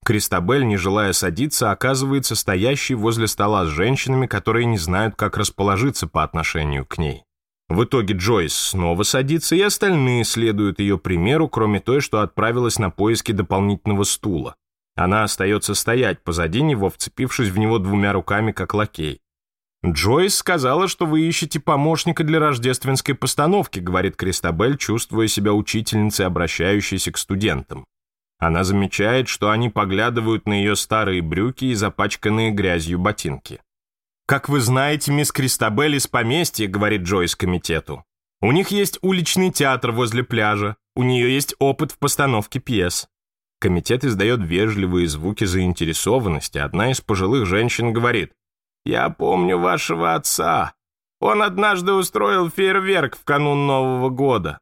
Кристабель, не желая садиться, оказывается стоящей возле стола с женщинами, которые не знают, как расположиться по отношению к ней. В итоге Джойс снова садится, и остальные следуют ее примеру, кроме той, что отправилась на поиски дополнительного стула. Она остается стоять позади него, вцепившись в него двумя руками, как лакей. «Джойс сказала, что вы ищете помощника для рождественской постановки», говорит Кристабель, чувствуя себя учительницей, обращающейся к студентам. Она замечает, что они поглядывают на ее старые брюки и запачканные грязью ботинки. «Как вы знаете, мисс Кристабель из поместья», — говорит Джойс комитету. «У них есть уличный театр возле пляжа, у нее есть опыт в постановке пьес». Комитет издает вежливые звуки заинтересованности. Одна из пожилых женщин говорит, «Я помню вашего отца. Он однажды устроил фейерверк в канун Нового года».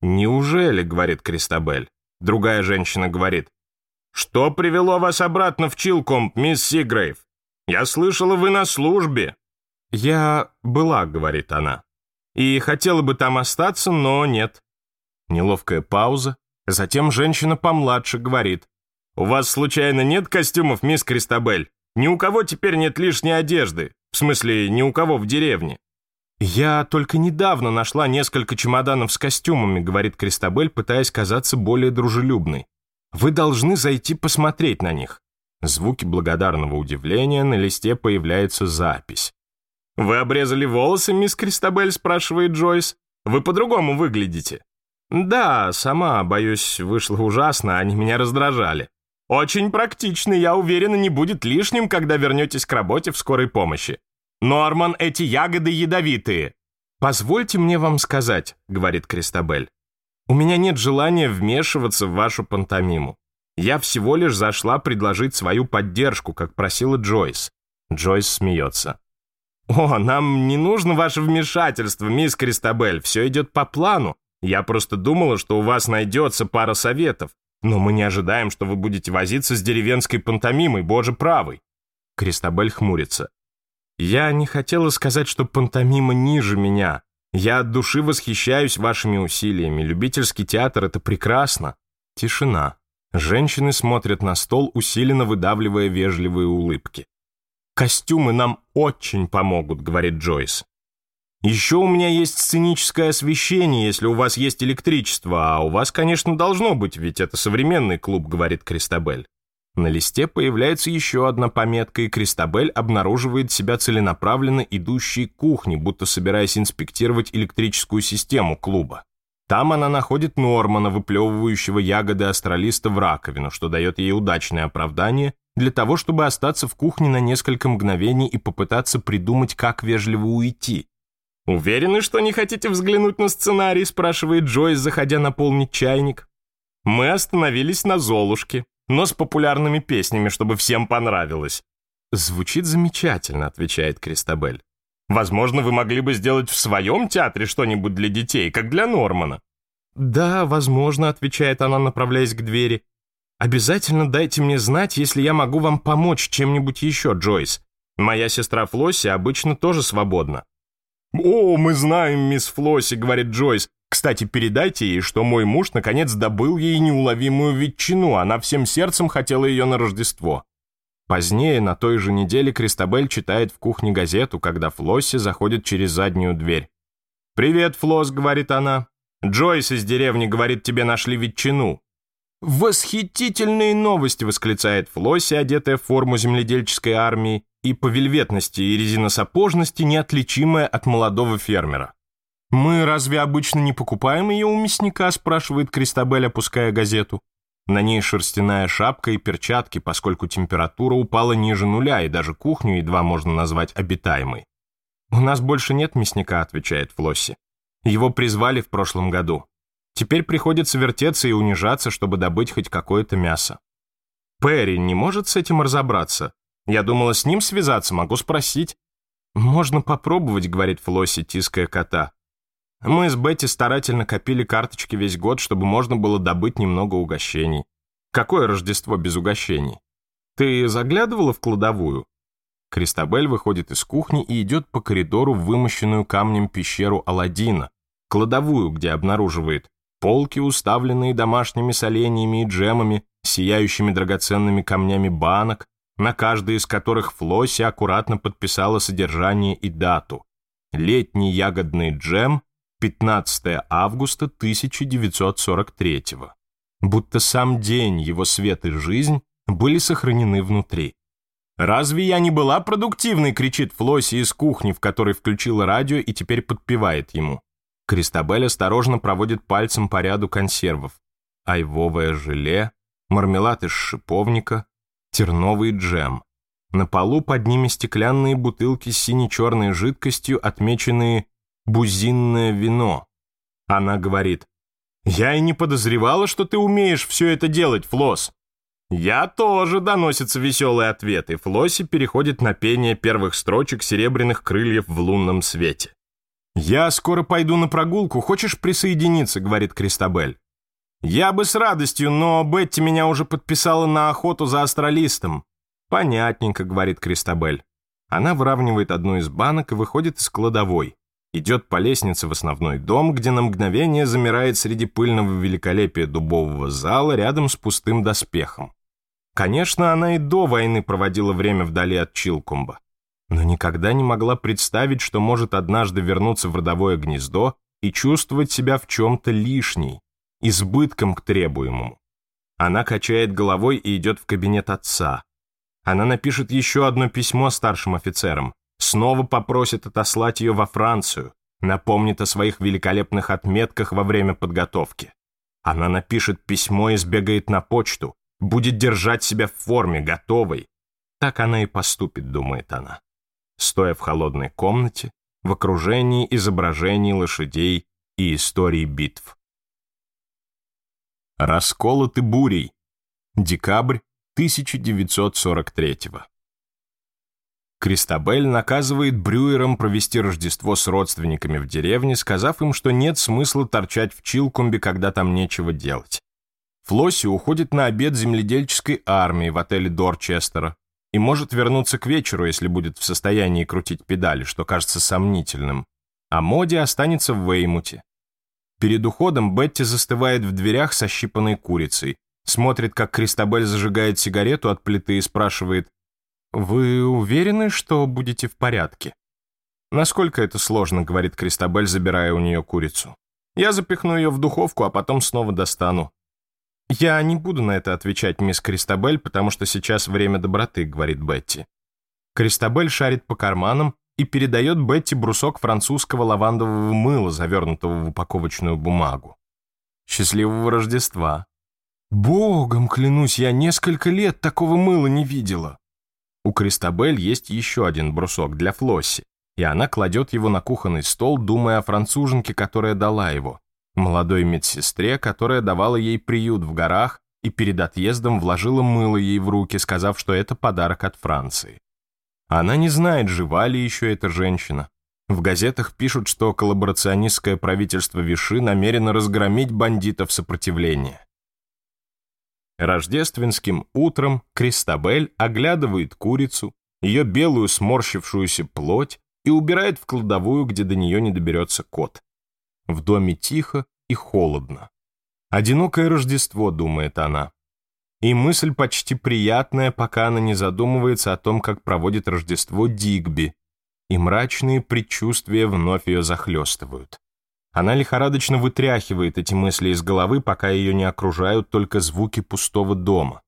«Неужели?» — говорит Кристабель. Другая женщина говорит, «Что привело вас обратно в Чилкомп, мисс Сигрейв?» Я слышала, вы на службе». «Я была», — говорит она. «И хотела бы там остаться, но нет». Неловкая пауза. Затем женщина помладше говорит. «У вас, случайно, нет костюмов, мисс Кристабель? Ни у кого теперь нет лишней одежды. В смысле, ни у кого в деревне». «Я только недавно нашла несколько чемоданов с костюмами», — говорит Кристабель, пытаясь казаться более дружелюбной. «Вы должны зайти посмотреть на них». Звуки благодарного удивления на листе появляется запись. «Вы обрезали волосы, мисс Кристабель?» — спрашивает Джойс. «Вы по-другому выглядите». «Да, сама, боюсь, вышло ужасно, они меня раздражали». «Очень практично, я уверена, не будет лишним, когда вернетесь к работе в скорой помощи». Норман, эти ягоды ядовитые». «Позвольте мне вам сказать», — говорит Кристабель. «У меня нет желания вмешиваться в вашу пантомиму. Я всего лишь зашла предложить свою поддержку, как просила Джойс. Джойс смеется. «О, нам не нужно ваше вмешательство, мисс Кристабель, все идет по плану. Я просто думала, что у вас найдется пара советов. Но мы не ожидаем, что вы будете возиться с деревенской пантомимой, боже правый». Кристабель хмурится. «Я не хотела сказать, что пантомима ниже меня. Я от души восхищаюсь вашими усилиями. Любительский театр — это прекрасно». Тишина. Женщины смотрят на стол, усиленно выдавливая вежливые улыбки. «Костюмы нам очень помогут», — говорит Джойс. «Еще у меня есть сценическое освещение, если у вас есть электричество, а у вас, конечно, должно быть, ведь это современный клуб», — говорит Кристабель. На листе появляется еще одна пометка, и Кристабель обнаруживает себя целенаправленно идущей к кухне, будто собираясь инспектировать электрическую систему клуба. Там она находит Нормана, выплевывающего ягоды астралиста в раковину, что дает ей удачное оправдание для того, чтобы остаться в кухне на несколько мгновений и попытаться придумать, как вежливо уйти. «Уверены, что не хотите взглянуть на сценарий?» спрашивает Джойс, заходя наполнить чайник. «Мы остановились на Золушке, но с популярными песнями, чтобы всем понравилось». «Звучит замечательно», — отвечает Кристабель. Возможно, вы могли бы сделать в своем театре что-нибудь для детей, как для Нормана». «Да, возможно», — отвечает она, направляясь к двери. «Обязательно дайте мне знать, если я могу вам помочь чем-нибудь еще, Джойс. Моя сестра Флосси обычно тоже свободна». «О, мы знаем мисс Флосси», — говорит Джойс. «Кстати, передайте ей, что мой муж наконец добыл ей неуловимую ветчину. Она всем сердцем хотела ее на Рождество». Позднее, на той же неделе, Кристабель читает в кухне газету, когда Флосси заходит через заднюю дверь. «Привет, Флосс», — говорит она. «Джойс из деревни, говорит, тебе нашли ветчину». «Восхитительные новости!» — восклицает Флосси, одетая в форму земледельческой армии, и по вельветности и резиносапожности неотличимая от молодого фермера. «Мы разве обычно не покупаем ее у мясника?» — спрашивает Кристабель, опуская газету. На ней шерстяная шапка и перчатки, поскольку температура упала ниже нуля, и даже кухню едва можно назвать обитаемой. «У нас больше нет мясника», — отвечает Флосси. «Его призвали в прошлом году. Теперь приходится вертеться и унижаться, чтобы добыть хоть какое-то мясо». «Перри не может с этим разобраться? Я думала, с ним связаться, могу спросить». «Можно попробовать», — говорит Флосси, тиская кота. Мы с Бетти старательно копили карточки весь год, чтобы можно было добыть немного угощений. Какое Рождество без угощений? Ты заглядывала в кладовую? Кристабель выходит из кухни и идет по коридору в вымощенную камнем пещеру Аладдина, кладовую, где обнаруживает полки, уставленные домашними соленьями и джемами, сияющими драгоценными камнями банок, на каждой из которых Флосси аккуратно подписала содержание и дату. Летний ягодный джем — 15 августа 1943 будто сам день, его свет и жизнь были сохранены внутри. «Разве я не была продуктивной?» — кричит Флосси из кухни, в которой включила радио и теперь подпевает ему. Кристабель осторожно проводит пальцем по ряду консервов. Айвовое желе, мармелад из шиповника, терновый джем. На полу под ними стеклянные бутылки с сине-черной жидкостью, отмеченные бузинное вино. Она говорит, «Я и не подозревала, что ты умеешь все это делать, Флос. «Я тоже», — доносится веселый ответ и Флосси переходит на пение первых строчек серебряных крыльев в лунном свете. «Я скоро пойду на прогулку. Хочешь присоединиться?» — говорит Кристабель. «Я бы с радостью, но Бетти меня уже подписала на охоту за астралистом». «Понятненько», — говорит Кристабель. Она выравнивает одну из банок и выходит из кладовой идет по лестнице в основной дом, где на мгновение замирает среди пыльного великолепия дубового зала рядом с пустым доспехом. Конечно, она и до войны проводила время вдали от Чилкумба, но никогда не могла представить, что может однажды вернуться в родовое гнездо и чувствовать себя в чем-то лишней, избытком к требуемому. Она качает головой и идет в кабинет отца. Она напишет еще одно письмо старшим офицерам, снова попросит отослать ее во Францию, напомнит о своих великолепных отметках во время подготовки. Она напишет письмо и сбегает на почту, будет держать себя в форме, готовой. Так она и поступит, думает она. Стоя в холодной комнате, в окружении изображений лошадей и истории битв. Расколоты бурей. Декабрь 1943 года. Кристабель наказывает Брюерам провести Рождество с родственниками в деревне, сказав им, что нет смысла торчать в Чилкумбе, когда там нечего делать. Флосси уходит на обед земледельческой армии в отеле Дорчестера и может вернуться к вечеру, если будет в состоянии крутить педали, что кажется сомнительным. А Моди останется в Веймуте. Перед уходом Бетти застывает в дверях со щипанной курицей, смотрит, как Кристабель зажигает сигарету от плиты и спрашивает, «Вы уверены, что будете в порядке?» «Насколько это сложно», — говорит Кристабель, забирая у нее курицу. «Я запихну ее в духовку, а потом снова достану». «Я не буду на это отвечать, мисс Кристабель, потому что сейчас время доброты», — говорит Бетти. Кристабель шарит по карманам и передает Бетти брусок французского лавандового мыла, завернутого в упаковочную бумагу. «Счастливого Рождества!» «Богом клянусь, я несколько лет такого мыла не видела!» У Кристабель есть еще один брусок для Флосси, и она кладет его на кухонный стол, думая о француженке, которая дала его, молодой медсестре, которая давала ей приют в горах и перед отъездом вложила мыло ей в руки, сказав, что это подарок от Франции. Она не знает, жива ли еще эта женщина. В газетах пишут, что коллаборационистское правительство Виши намерено разгромить бандитов сопротивления. Рождественским утром Кристабель оглядывает курицу, ее белую сморщившуюся плоть и убирает в кладовую, где до нее не доберется кот. В доме тихо и холодно. «Одинокое Рождество», — думает она. И мысль почти приятная, пока она не задумывается о том, как проводит Рождество Дигби, и мрачные предчувствия вновь ее захлестывают. Она лихорадочно вытряхивает эти мысли из головы, пока ее не окружают только звуки пустого дома.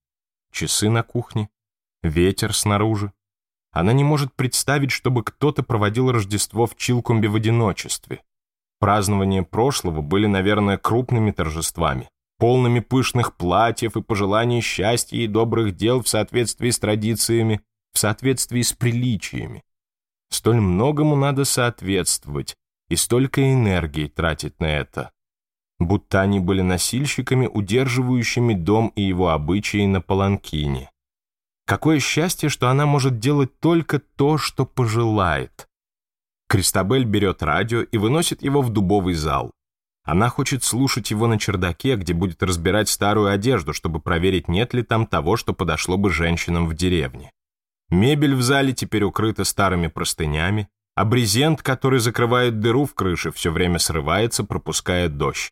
Часы на кухне, ветер снаружи. Она не может представить, чтобы кто-то проводил Рождество в Чилкумбе в одиночестве. Празднования прошлого были, наверное, крупными торжествами, полными пышных платьев и пожеланий счастья и добрых дел в соответствии с традициями, в соответствии с приличиями. Столь многому надо соответствовать, и столько энергии тратит на это. Будто они были носильщиками, удерживающими дом и его обычаи на паланкине. Какое счастье, что она может делать только то, что пожелает. Кристабель берет радио и выносит его в дубовый зал. Она хочет слушать его на чердаке, где будет разбирать старую одежду, чтобы проверить, нет ли там того, что подошло бы женщинам в деревне. Мебель в зале теперь укрыта старыми простынями, а брезент, который закрывает дыру в крыше, все время срывается, пропуская дождь.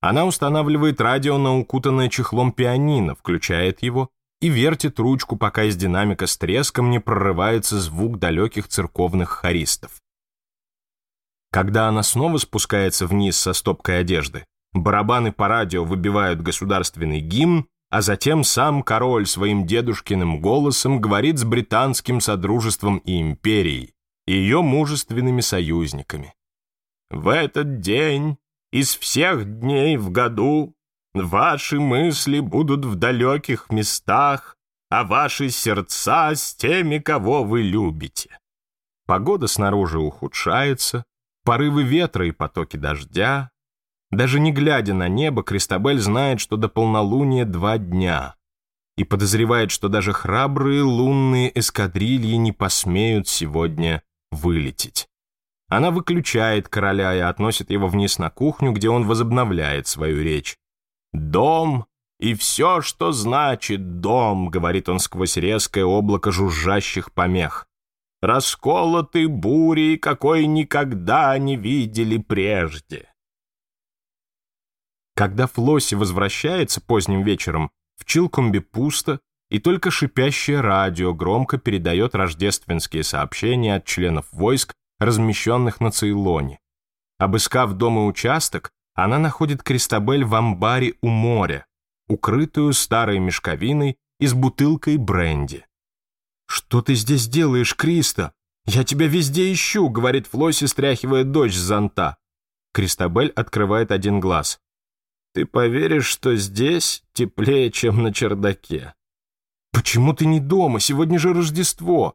Она устанавливает радио на укутанное чехлом пианино, включает его и вертит ручку, пока из динамика с треском не прорывается звук далеких церковных хористов. Когда она снова спускается вниз со стопкой одежды, барабаны по радио выбивают государственный гимн, а затем сам король своим дедушкиным голосом говорит с британским содружеством и империей и ее мужественными союзниками. В этот день из всех дней в году ваши мысли будут в далеких местах, а ваши сердца с теми, кого вы любите. Погода снаружи ухудшается, порывы ветра и потоки дождя. Даже не глядя на небо, Кристобель знает, что до полнолуния два дня — и подозревает, что даже храбрые лунные эскадрильи не посмеют сегодня вылететь. Она выключает короля и относит его вниз на кухню, где он возобновляет свою речь. «Дом и все, что значит дом», — говорит он сквозь резкое облако жужжащих помех. «Расколоты бури, какой никогда не видели прежде». Когда Флосси возвращается поздним вечером, в Чилкомбе пусто, и только шипящее радио громко передает рождественские сообщения от членов войск, размещенных на Цейлоне. Обыскав дом и участок, она находит Кристабель в амбаре у моря, укрытую старой мешковиной и с бутылкой бренди. «Что ты здесь делаешь, Криста? Я тебя везде ищу», — говорит Флосси, стряхивая дочь с зонта. Кристабель открывает один глаз. «Ты поверишь, что здесь теплее, чем на чердаке?» Почему ты не дома? Сегодня же Рождество!»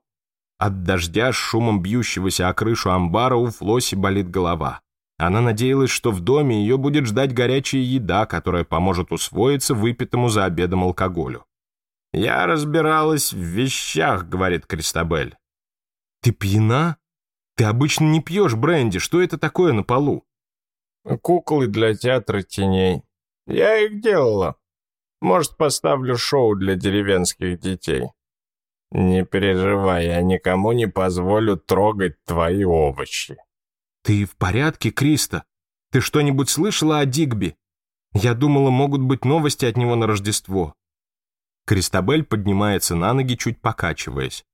От дождя с шумом бьющегося о крышу амбара у Флоси болит голова. Она надеялась, что в доме ее будет ждать горячая еда, которая поможет усвоиться выпитому за обедом алкоголю. «Я разбиралась в вещах», — говорит Кристабель. «Ты пьяна? Ты обычно не пьешь бренди. Что это такое на полу?» «Куклы для театра теней. Я их делала. Может, поставлю шоу для деревенских детей. Не переживай, я никому не позволю трогать твои овощи. Ты в порядке, Криста? Ты что-нибудь слышала о Дигби? Я думала, могут быть новости от него на Рождество. Кристабель поднимается на ноги, чуть покачиваясь.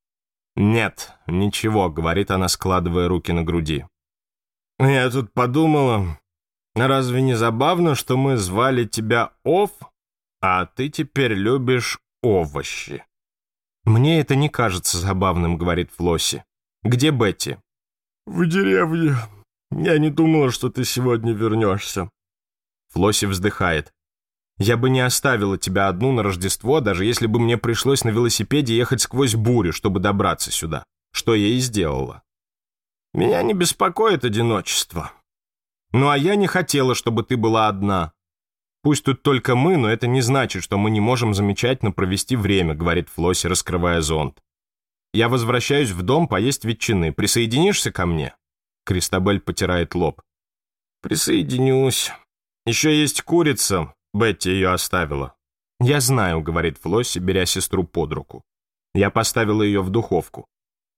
«Нет, ничего», — говорит она, складывая руки на груди. «Я тут подумала, разве не забавно, что мы звали тебя Оф, а ты теперь любишь овощи». «Мне это не кажется забавным», — говорит Флосси. «Где Бетти?» «В деревне. Я не думала, что ты сегодня вернешься». Флосси вздыхает. «Я бы не оставила тебя одну на Рождество, даже если бы мне пришлось на велосипеде ехать сквозь бурю, чтобы добраться сюда, что я и сделала». «Меня не беспокоит одиночество». «Ну а я не хотела, чтобы ты была одна», Пусть тут только мы, но это не значит, что мы не можем замечательно провести время, говорит Флосси, раскрывая зонт. Я возвращаюсь в дом поесть ветчины. Присоединишься ко мне? Кристабель потирает лоб. Присоединюсь. Еще есть курица. Бетти ее оставила. Я знаю, говорит Флосси, беря сестру под руку. Я поставила ее в духовку.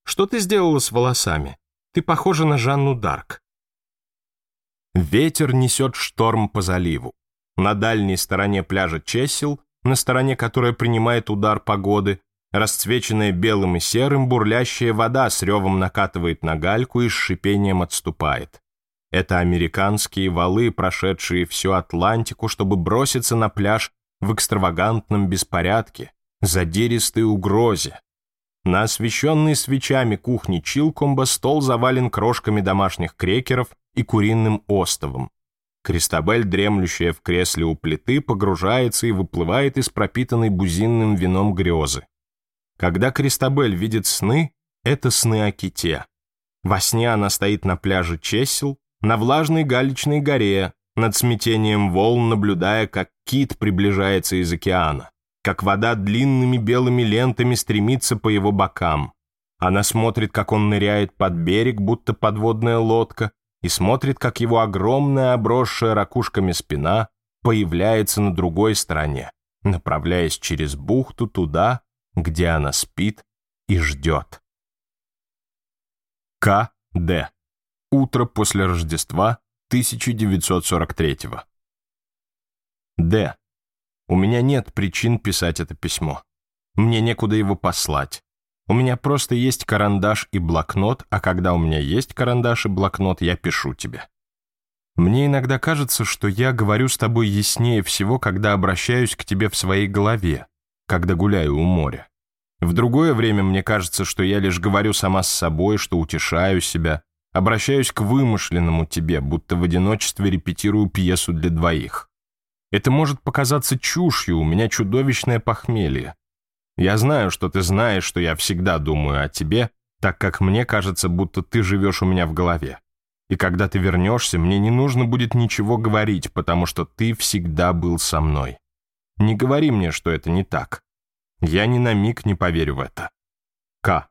Что ты сделала с волосами? Ты похожа на Жанну Дарк. Ветер несет шторм по заливу. На дальней стороне пляжа Чесил, на стороне которая принимает удар погоды, расцвеченная белым и серым, бурлящая вода с ревом накатывает на гальку и с шипением отступает. Это американские валы, прошедшие всю Атлантику, чтобы броситься на пляж в экстравагантном беспорядке, задиристой угрозе. На освещенной свечами кухни Чилкомба стол завален крошками домашних крекеров и куриным остовом. Кристабель, дремлющая в кресле у плиты, погружается и выплывает из пропитанной бузинным вином грезы. Когда Кристабель видит сны, это сны о ките. Во сне она стоит на пляже Чесел, на влажной галечной горе, над смятением волн, наблюдая, как кит приближается из океана, как вода длинными белыми лентами стремится по его бокам. Она смотрит, как он ныряет под берег, будто подводная лодка, и смотрит, как его огромная, обросшая ракушками спина появляется на другой стороне, направляясь через бухту туда, где она спит и ждет. К. Д. Утро после Рождества 1943 -го. Д. У меня нет причин писать это письмо. Мне некуда его послать. У меня просто есть карандаш и блокнот, а когда у меня есть карандаш и блокнот, я пишу тебе. Мне иногда кажется, что я говорю с тобой яснее всего, когда обращаюсь к тебе в своей голове, когда гуляю у моря. В другое время мне кажется, что я лишь говорю сама с собой, что утешаю себя, обращаюсь к вымышленному тебе, будто в одиночестве репетирую пьесу для двоих. Это может показаться чушью, у меня чудовищное похмелье. Я знаю, что ты знаешь, что я всегда думаю о тебе, так как мне кажется, будто ты живешь у меня в голове. И когда ты вернешься, мне не нужно будет ничего говорить, потому что ты всегда был со мной. Не говори мне, что это не так. Я ни на миг не поверю в это. К.